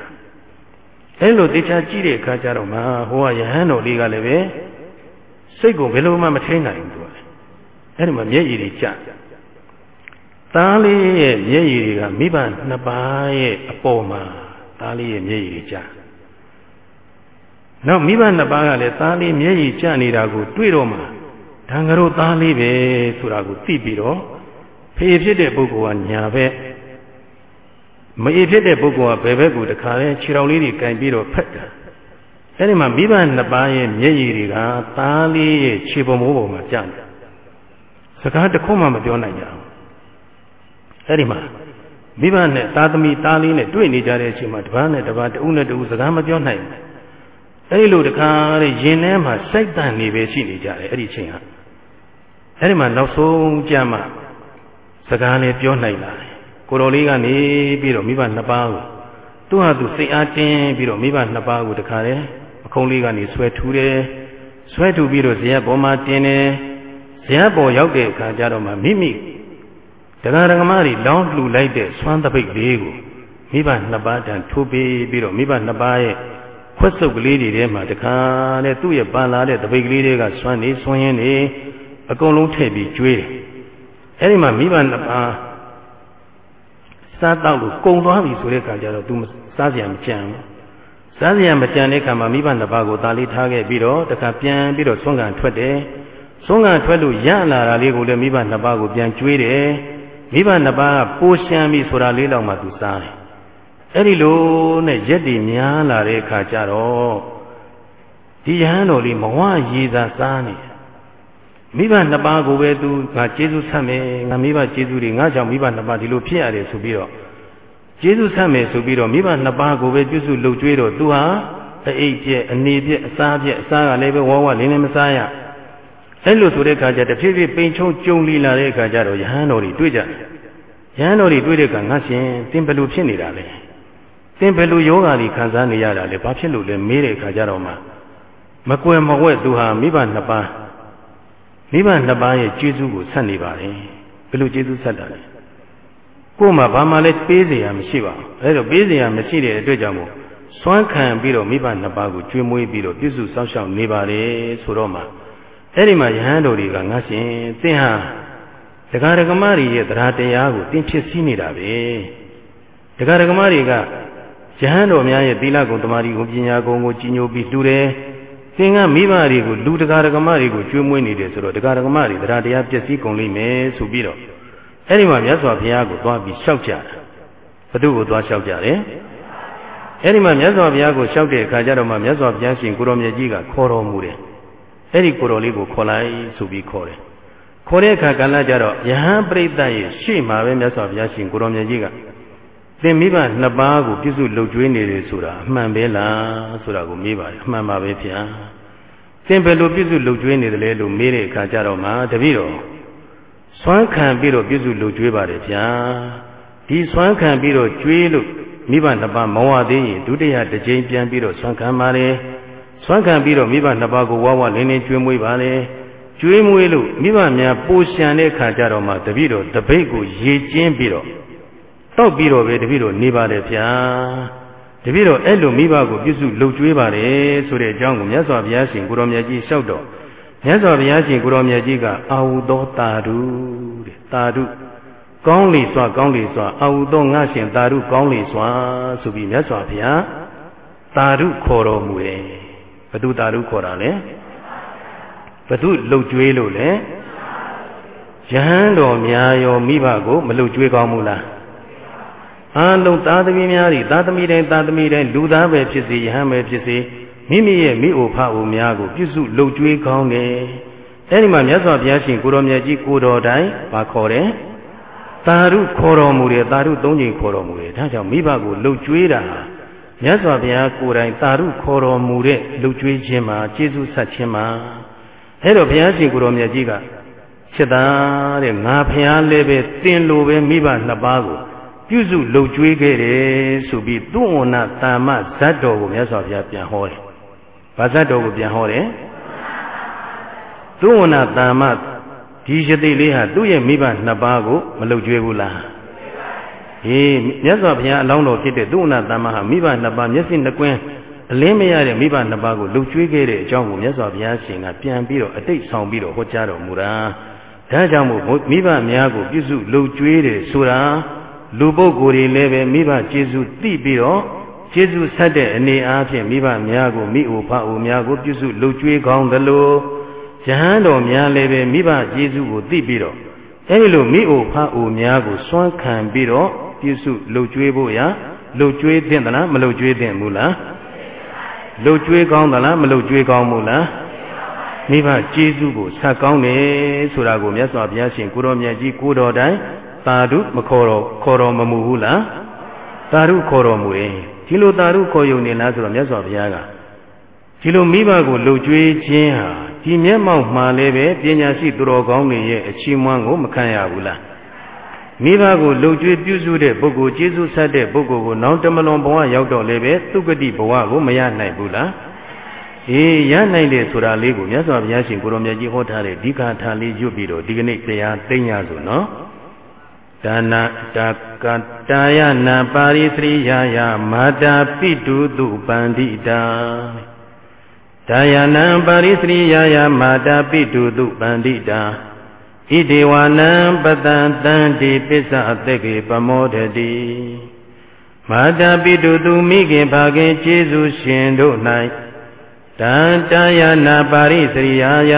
အဲ့လိုတေချာကြည့်တဲ့အခါကျတော့မှဟိုကယဟန်တော်လေးကလည်းပဲစိတ်ကိုဘယ်လိုမှမထိန်နိုင်ဘူးသူကအဲ့ဒီမှာမျက်ရည်တွေကျသားလေးရဲ့မျက်ရည်တွေကမိဘနှစ်ပါးရဲ့အပေါ်မှာသားလေးရဲ့မျက်ရည်တွေကျနောက်မိဘနှစ်ပါးကလည်းသားလေးမျက်ရည်ကျနေတာကိုတွေ့တော့မှဒါငါတို့သားလေးပဲဆိုတာကိုသိပြီးတော့ ဖေဖြစ်တဲ့ပုဂ္ဂိုလ်ကညာဘက်မအေဖြစ်တဲ့ပုဂ္ဂိုလ်ကဘယ်ဘက်ကိုတခါလဲခြေတော်လေးတွေကင်ပြီးတော့ဖက်တာအဲဒီမှာမိဘနှစ်ပါးရဲ့မျက်ရည်တွေကသားလေးရဲ့ခြေပုံမိုးပေါ်မှာကျတယ်စကားတစ်ခုမှမပြောနိုင်ကြဘူးအဲဒီမှာမိဘနဲ့သားသမီးသားလေးနဲ့တွေ့နေကြတဲ့အချိန်မှာတပားနဲ့တပားတဦးနဲ့တဦးစကားမပြောနိုင်ဘူးအဲဒီလိုတခါတဲ့ရင်ထဲမှာစိတ်တန်နေပဲရှိနေကြတယ်အဲ့ဒီချိန်ဟာအဲဒီမှာနောက်ဆုံးကြမှာ စကားလည်းပြောနိုင်လာတယ်ကိုတော်လေးကနေပြီးတော့မိဘနှစ်ပါးကိုသူ့ဟာသူစိတ်အားတင်းပြီးတော့မိဘနှစ်ပါးကိုတခါတယ်အခုံးလေးကနေဆွဲထူတယ်ဆွဲထူပြီးတော့ဇရပ်ပေါ်မှာတင်းတယ်ဇရပ်ပေါ်ရောက်တဲ့အခါကျတော့မှမိမိတရားဓမ္မတွေလောင်းလှူလိုက်တဲ့ဆွမ်းတပိတ်လေးကိုမိဘနှစ်ပါးတန်ထိုးပေးပြီးတော့မိဘနှစ်ပါးရဲ့ခွက်စုပ်ကလေးတွေထဲမှာတခါနဲ့သူ့ရဲ့ပန်လာတဲ့တပိတ်ကလေးတွေကဆွမ်းနေဆွမ်းရင်းနေအကုန်လုံးထည့်ပြီးကျွေးတယ် အဲဒီမှာမိဘနှစ်ပါးစားတော့လို့ကုံသွားပြီဆိုတဲ့အခါကျတော့ तू စားစရာမကြံဘူးစားစရာမကြံတဲ့အခါမှာမိဘနှစ်ပါးကိုတာလေးထားခဲ့ပြီးတော့တခါပြန်ပြီးတော့ဆုံးကန်ထွက်တယ်ဆုံးကန်ထွက်လို့ရလာတာလေးကိုလည်းမိဘနှစ်ပါးကိုပြန်ကျွေးတယ်မိဘနှစ်ပါးကပိုးရှမ်းပြီဆိုတာလေးတော့မှ तू စားတယ်အဲ့ဒီလိုနဲ့ရက်တည်များလာတဲ့အခါကျတော့ဒီယဟန်တော်လေးမဝရည်သာစားနေတယ် မိဘနှစ်ပါးကိုပဲသူငါကျေးဇူးဆက်မယ်ငါမိဘကျေးဇူးတွေငါကြောင့်မိဘနှစ်ပါးဒီလိုဖြစ်ရတယ်ဆိုပြီးတော့ကျေးဇူးဆက်မယ်ဆိုပြီးတော့မိဘနှစ်ပါးကိုပဲပြုစုလုပ်ကြွေးတော့သူဟာအိတ်ပြက်အနေပြက်အစားပြက်အစားကလည်းပဲဝဝလင်းလင်းမစားရအဲ့လိုဆိုတဲ့အခါကျတဖြည်းဖြည်းပိန်ချုံကြုံလီလာတဲ့အခါကျတော့ယဟန်တော်တွေတွေ့ကြတယ်ယဟန်တော်တွေတွေ့တဲ့အခါငါရှင်သင်ဘယ်လိုဖြစ်နေတာလဲသင်ဘယ်လိုယောဂါတွေခံစားနေရတာလဲဘာဖြစ်လို့လဲမေးတဲ့အခါကျတော့မှမကွယ်မဝဲသူဟာမိဘနှစ်ပါး မိဘနှစ်ပါးရဲ့ကျေးဇူးကိုဆက်နေပါတယ်ဘယ်လိုကျေးဇူးဆက်တာလဲကိုယ်မှာဘာမှလည်းပေးစရာမရှိပါဘူးအဲဒါပေးစရာမရှိတဲ့အတွက်ကြောင့်မို့စွမ်းခံပြီးတော့မိဘနှစ်ပါးကိုကျွေးမွေးပြီးတော့ပြည့်စုံစောင့်ရှောက်နေပါတယ်ဆိုတော့မှအဲ့ဒီမှာယဟန်တော်တွေကငါရှင်သင်ဟာတရားဓမ္မတွေရဲ့တရားတရားကိုသင်ဖြစ်စည်းနေတာပဲတရားဓမ္မတွေကယဟန်တော်များရဲ့သီလကုံတမာတိကုံပညာကုံကိုကြီးညိုပြီးလှူတယ် သင်ကမိဘတွေကိုလူတရားဓမ္မတွေကိုကျွေးမွေးနေတယ်ဆိုတော့တရားဓမ္မတွေတရားတရားပြည့်စည်ကုန်လိမ့်မယ်ဆိုပြီးတော့အဲ့ဒီမှာမြတ်စွာဘုရားကိုသွားပြီးလျှောက်ကြတာဘု து ကိုသွားလျှောက်ကြတယ်အဲ့ဒီမှာမြတ်စွာဘုရားကိုလျှောက်တဲ့အခါကျတော့မှမြတ်စွာဘုရားရှင်ကိုရောမြတ်ကြီးကခေါ်တော်မူတယ်အဲ့ဒီကိုတော်လေးကိုခေါ်လိုက်ဆိုပြီးခေါ်တယ်ခေါ်တဲ့အခါကလည်းကြတော့ယဟန်ပရိသတ်ရဲ့ရှေ့မှာပဲမြတ်စွာဘုရားရှင်ကိုရောမြတ်ကြီးက သင်မိဘနှစ်ပါးကိုပြည့်စုံလှုပ်ကြွေးနေတယ်ဆိုတာအမှန်ပဲလားဆိုတာကိုမေးပါတယ်အမှန်ပါပဲဗျာသင်ဘယ်လိုပြည့်စုံလှုပ်ကြွေးနေတယ်လဲလို့မေးတဲ့အခါကျတော့မှတပည့်တော်စွမ်းခံပြီးတော့ပြည့်စုံလှုပ်ကြွေးပါတယ်ဗျာဒီစွမ်းခံပြီးတော့ကြွေးလို့မိဘနှစ်ပါးမဝသေးရင်ဒုတိယတစ်ကြိမ်ပြန်ပြီးတော့ဆွမ်းခံပါလေဆွမ်းခံပြီးတော့မိဘနှစ်ပါးကိုဝါဝလင်းလင်းကျွေးမွေးပါလေကျွေးမွေးလို့မိဘများပိုရှံတဲ့ခါကြတော့မှတပည့်တော်တပိတ်ကိုရေကျင်းပြီးတော့ တောက်ပြီးတော့ပဲတပည့်တော်နေပါတယ်ဗျာတပည့်တော်အဲ့လိုမိဘကိုပြုစုလှုပ်ကြွေးပါတယ်ဆိုတဲ့အကြောင်းကိုမြတ်စွာဘုရားရှင်ကိုရောမြတ်ကြီးလျှောက်တော့မြတ်စွာဘုရားရှင်ကိုရောမြတ်ကြီးကအာဟုသောတာဓုတဲ့တာဓုကောင်းလေစွာကောင်းလေစွာအာဟုသောငါရှင်တာရုကောင်းလေစွာဆိုပြီးမြတ်စွာဘုရားတာရုခေါ်တော်မူတယ်ဘသူတာရုခေါ်တာလဲဘသူလှုပ်ကြွေးလို့လဲယဟန်တော်များရောမိဘကိုမလှုပ်ကြွေးကောင်းဘူးလား အာလုံးသားသမီးများဤသားသမီးတိုင်းသားသမီးတိုင်းလူသားပဲဖြစ်စေယဟန်ပဲဖြစ်စေမိမိရဲ့မိအိုဖအိုများကိုပြုစုလှုပ်ကြွေးကောင်းတယ်အဲဒီမှာမြတ်စွာဘုရားရှင်ကိုတော်မြတ်ကြီးကိုတော်တိုင်မခေါ်တယ်သာရုခေါ်တော်မူတယ်သာရုသုံးချိန်ခေါ်တော်မူတယ်ဒါကြောင့်မိဘကိုလှုပ်ကြွေးတာမြတ်စွာဘုရားကိုယ်တိုင်သာရုခေါ်တော်မူတဲ့လှုပ်ကြွေးခြင်းမှာကျေးဇူးဆက်ခြင်းမှာအဲ့တော့ဘုရားရှင်ကိုတော်မြတ်ကြီးကဖြစ်တာတဲ့ငါဘုရားလည်းပဲတင်လိုပဲမိဘနှစ်ပါးကို ပြုစုလှုပ်ကြွေးခဲ့တယ်ဆိုပြီးသူ့ဝဏတမ္မဇတ်တော်ကိုမြတ်စွာဘုရားပြန်ဟောတယ်။ဘာဇတ်တော်ကိုပြန်ဟောတယ်။သူ့ဝဏတမ္မဒီယတိလေးဟာသူ့ရဲ့မိဘနှစ်ပါးကိုမလှုပ်ကြွေးဘူးလားဟေးမြတ်စွာဘုရားအလောင်းတော်ဖြစ်တဲ့သူ့နာတမ္မဟာမိဘနှစ်ပါးမျက်စိနှကွင်းအလင်းမရတဲ့မိဘနှစ်ပါးကိုလှုပ်ကြွေးခဲ့တဲ့အကြောင်းကိုမြတ်စွာဘုရားရှင်ကပြန်ပြီးတော့အတိတ်ဆောင်ပြီးတော့ဟောကြားတော်မူတာဒါကြောင့်မို့မိဘများကိုပြုစုလှုပ်ကြွေးတယ်ဆိုတာ လူပုဂ္ဂိုလ်တွေလည်းပဲမိဘကျေးဇူးသိပြီးတော့ကျေးဇူးဆက်တဲ့အနေအားဖြင့်မိဘများကိုမိအိုဖအိုများကိုပြုစုလှုပ်ကြွေးကောင်းသလိုယဟန်တော်များလည်းပဲမိဘကျေးဇူးကိုသိပြီးတော့အဲဒီလိုမိအိုဖအိုများကိုစွမ်းခံပြီးတော့ပြုစုလှုပ်ကြွေးဖို့ရာလှုပ်ကြွေးသင့်သလားမလှုပ်ကြွေးသင့်ဘူးလားလှုပ်ကြွေးကောင်းသလားမလှုပ်ကြွေးကောင်းဘူးလားမိဘကျေးဇူးကိုဆက်ကောင်းတယ်ဆိုတာကိုမြတ်စွာဘုရားရှင်ကိုရောမြတ်ကြီးကိုတော်တိုင် သာဓုမခေါ်တော်ခေါ်တော်မမူဘူးလားသာဓုခေါ်တော်မူရင်ဒီလိုသာဓုခေါ်ယုံနေလားဆိုတော့မြတ်စွာဘုရားကဒီလိုမိဘကိုလှုပ်ကြွေးခြင်းဟာဒီမျက်မှောက်မှာလည်းပဲပညာရှိသူတော်ကောင်းတွေရဲ့အချီးမွမ်းကိုမခံရဘူးလားမိဘကိုလှုပ်ကြွေးပြုစုတဲ့ပုဂ္ဂိုလ်ကျေးဇူးဆက်တဲ့ပုဂ္ဂိုလ်ကိုနောင်တမလွန်ဘဝရောက်တော့လည်းပဲသူကတိဘဝကိုမရနိုင်ဘူးလားအေးရနိုင်တယ်ဆိုတာလေးကိုမြတ်စွာဘုရားရှင်ကိုရောမြတ်ကြီးဟောထားတဲ့ဒီကာထာလေးရွတ်ပြီးတော့ဒီကနေ့တရားသိညာဆိုနော် ဒါနာတာကတာယနာပါရိသရိယာယမာတာပိတုတုပန္တိတာဒါယနံပါရိသရိယာယမာတာပိတုတုပန္တိတာဣဒေဝနံပတံတံတိပစ္စအသက်ကေပမောဒတိမာတာပိတုတုမိခင်ဘာခင်ကျေးဇူးရှင်တို့၌တန်တယနာပါရိသရိယာယ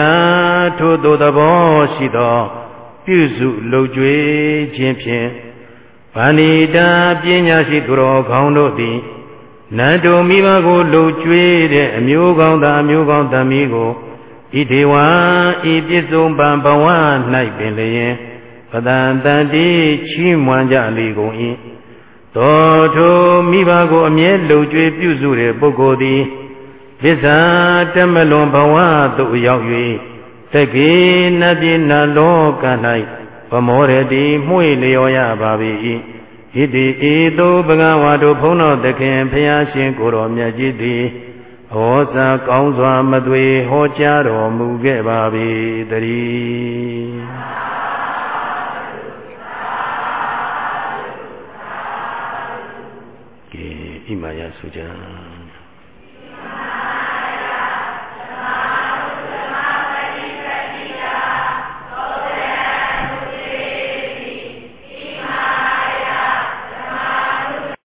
ထို့သောသဘောရှိသော ပြုစုလှုပ်ကြွေးခြင်းဖြင့်ဗန္ဒီတာပညာရှိသူတော်ကောင်းတို့သည်နတ်တို့မိဘကိုလှုပ်ကြွေးတဲ့အမျိုးကောင်းသားအမျိုးကောင်းသမီးကိုဣဒေဝံဤပြစ္ဆုံပံဘဝ၌ပင်လျင်ပဒံတန်တိချီးမွမ်းကြလေကုန်၏သောထိုမိဘကိုအမြဲလှုပ်ကြွေးပြုစုတဲ့ပုဂ္ဂိုလ်သည်ပစ္စာတမလွန်ဘဝသို့ရောက်၍ တကေနပြေနလောက၌ပမောရတိမှု့လျော်ရပါ၏ဣတိဤသို့ဘဂဝါတို့ဘုန်းတော်သခင်ဖျားရှင်ကိုတော်မြတ်ကြီးသည်ဟောစာကောင်းစွာမသွေဟောကြားတော်မူခဲ့ပါ၏တည်း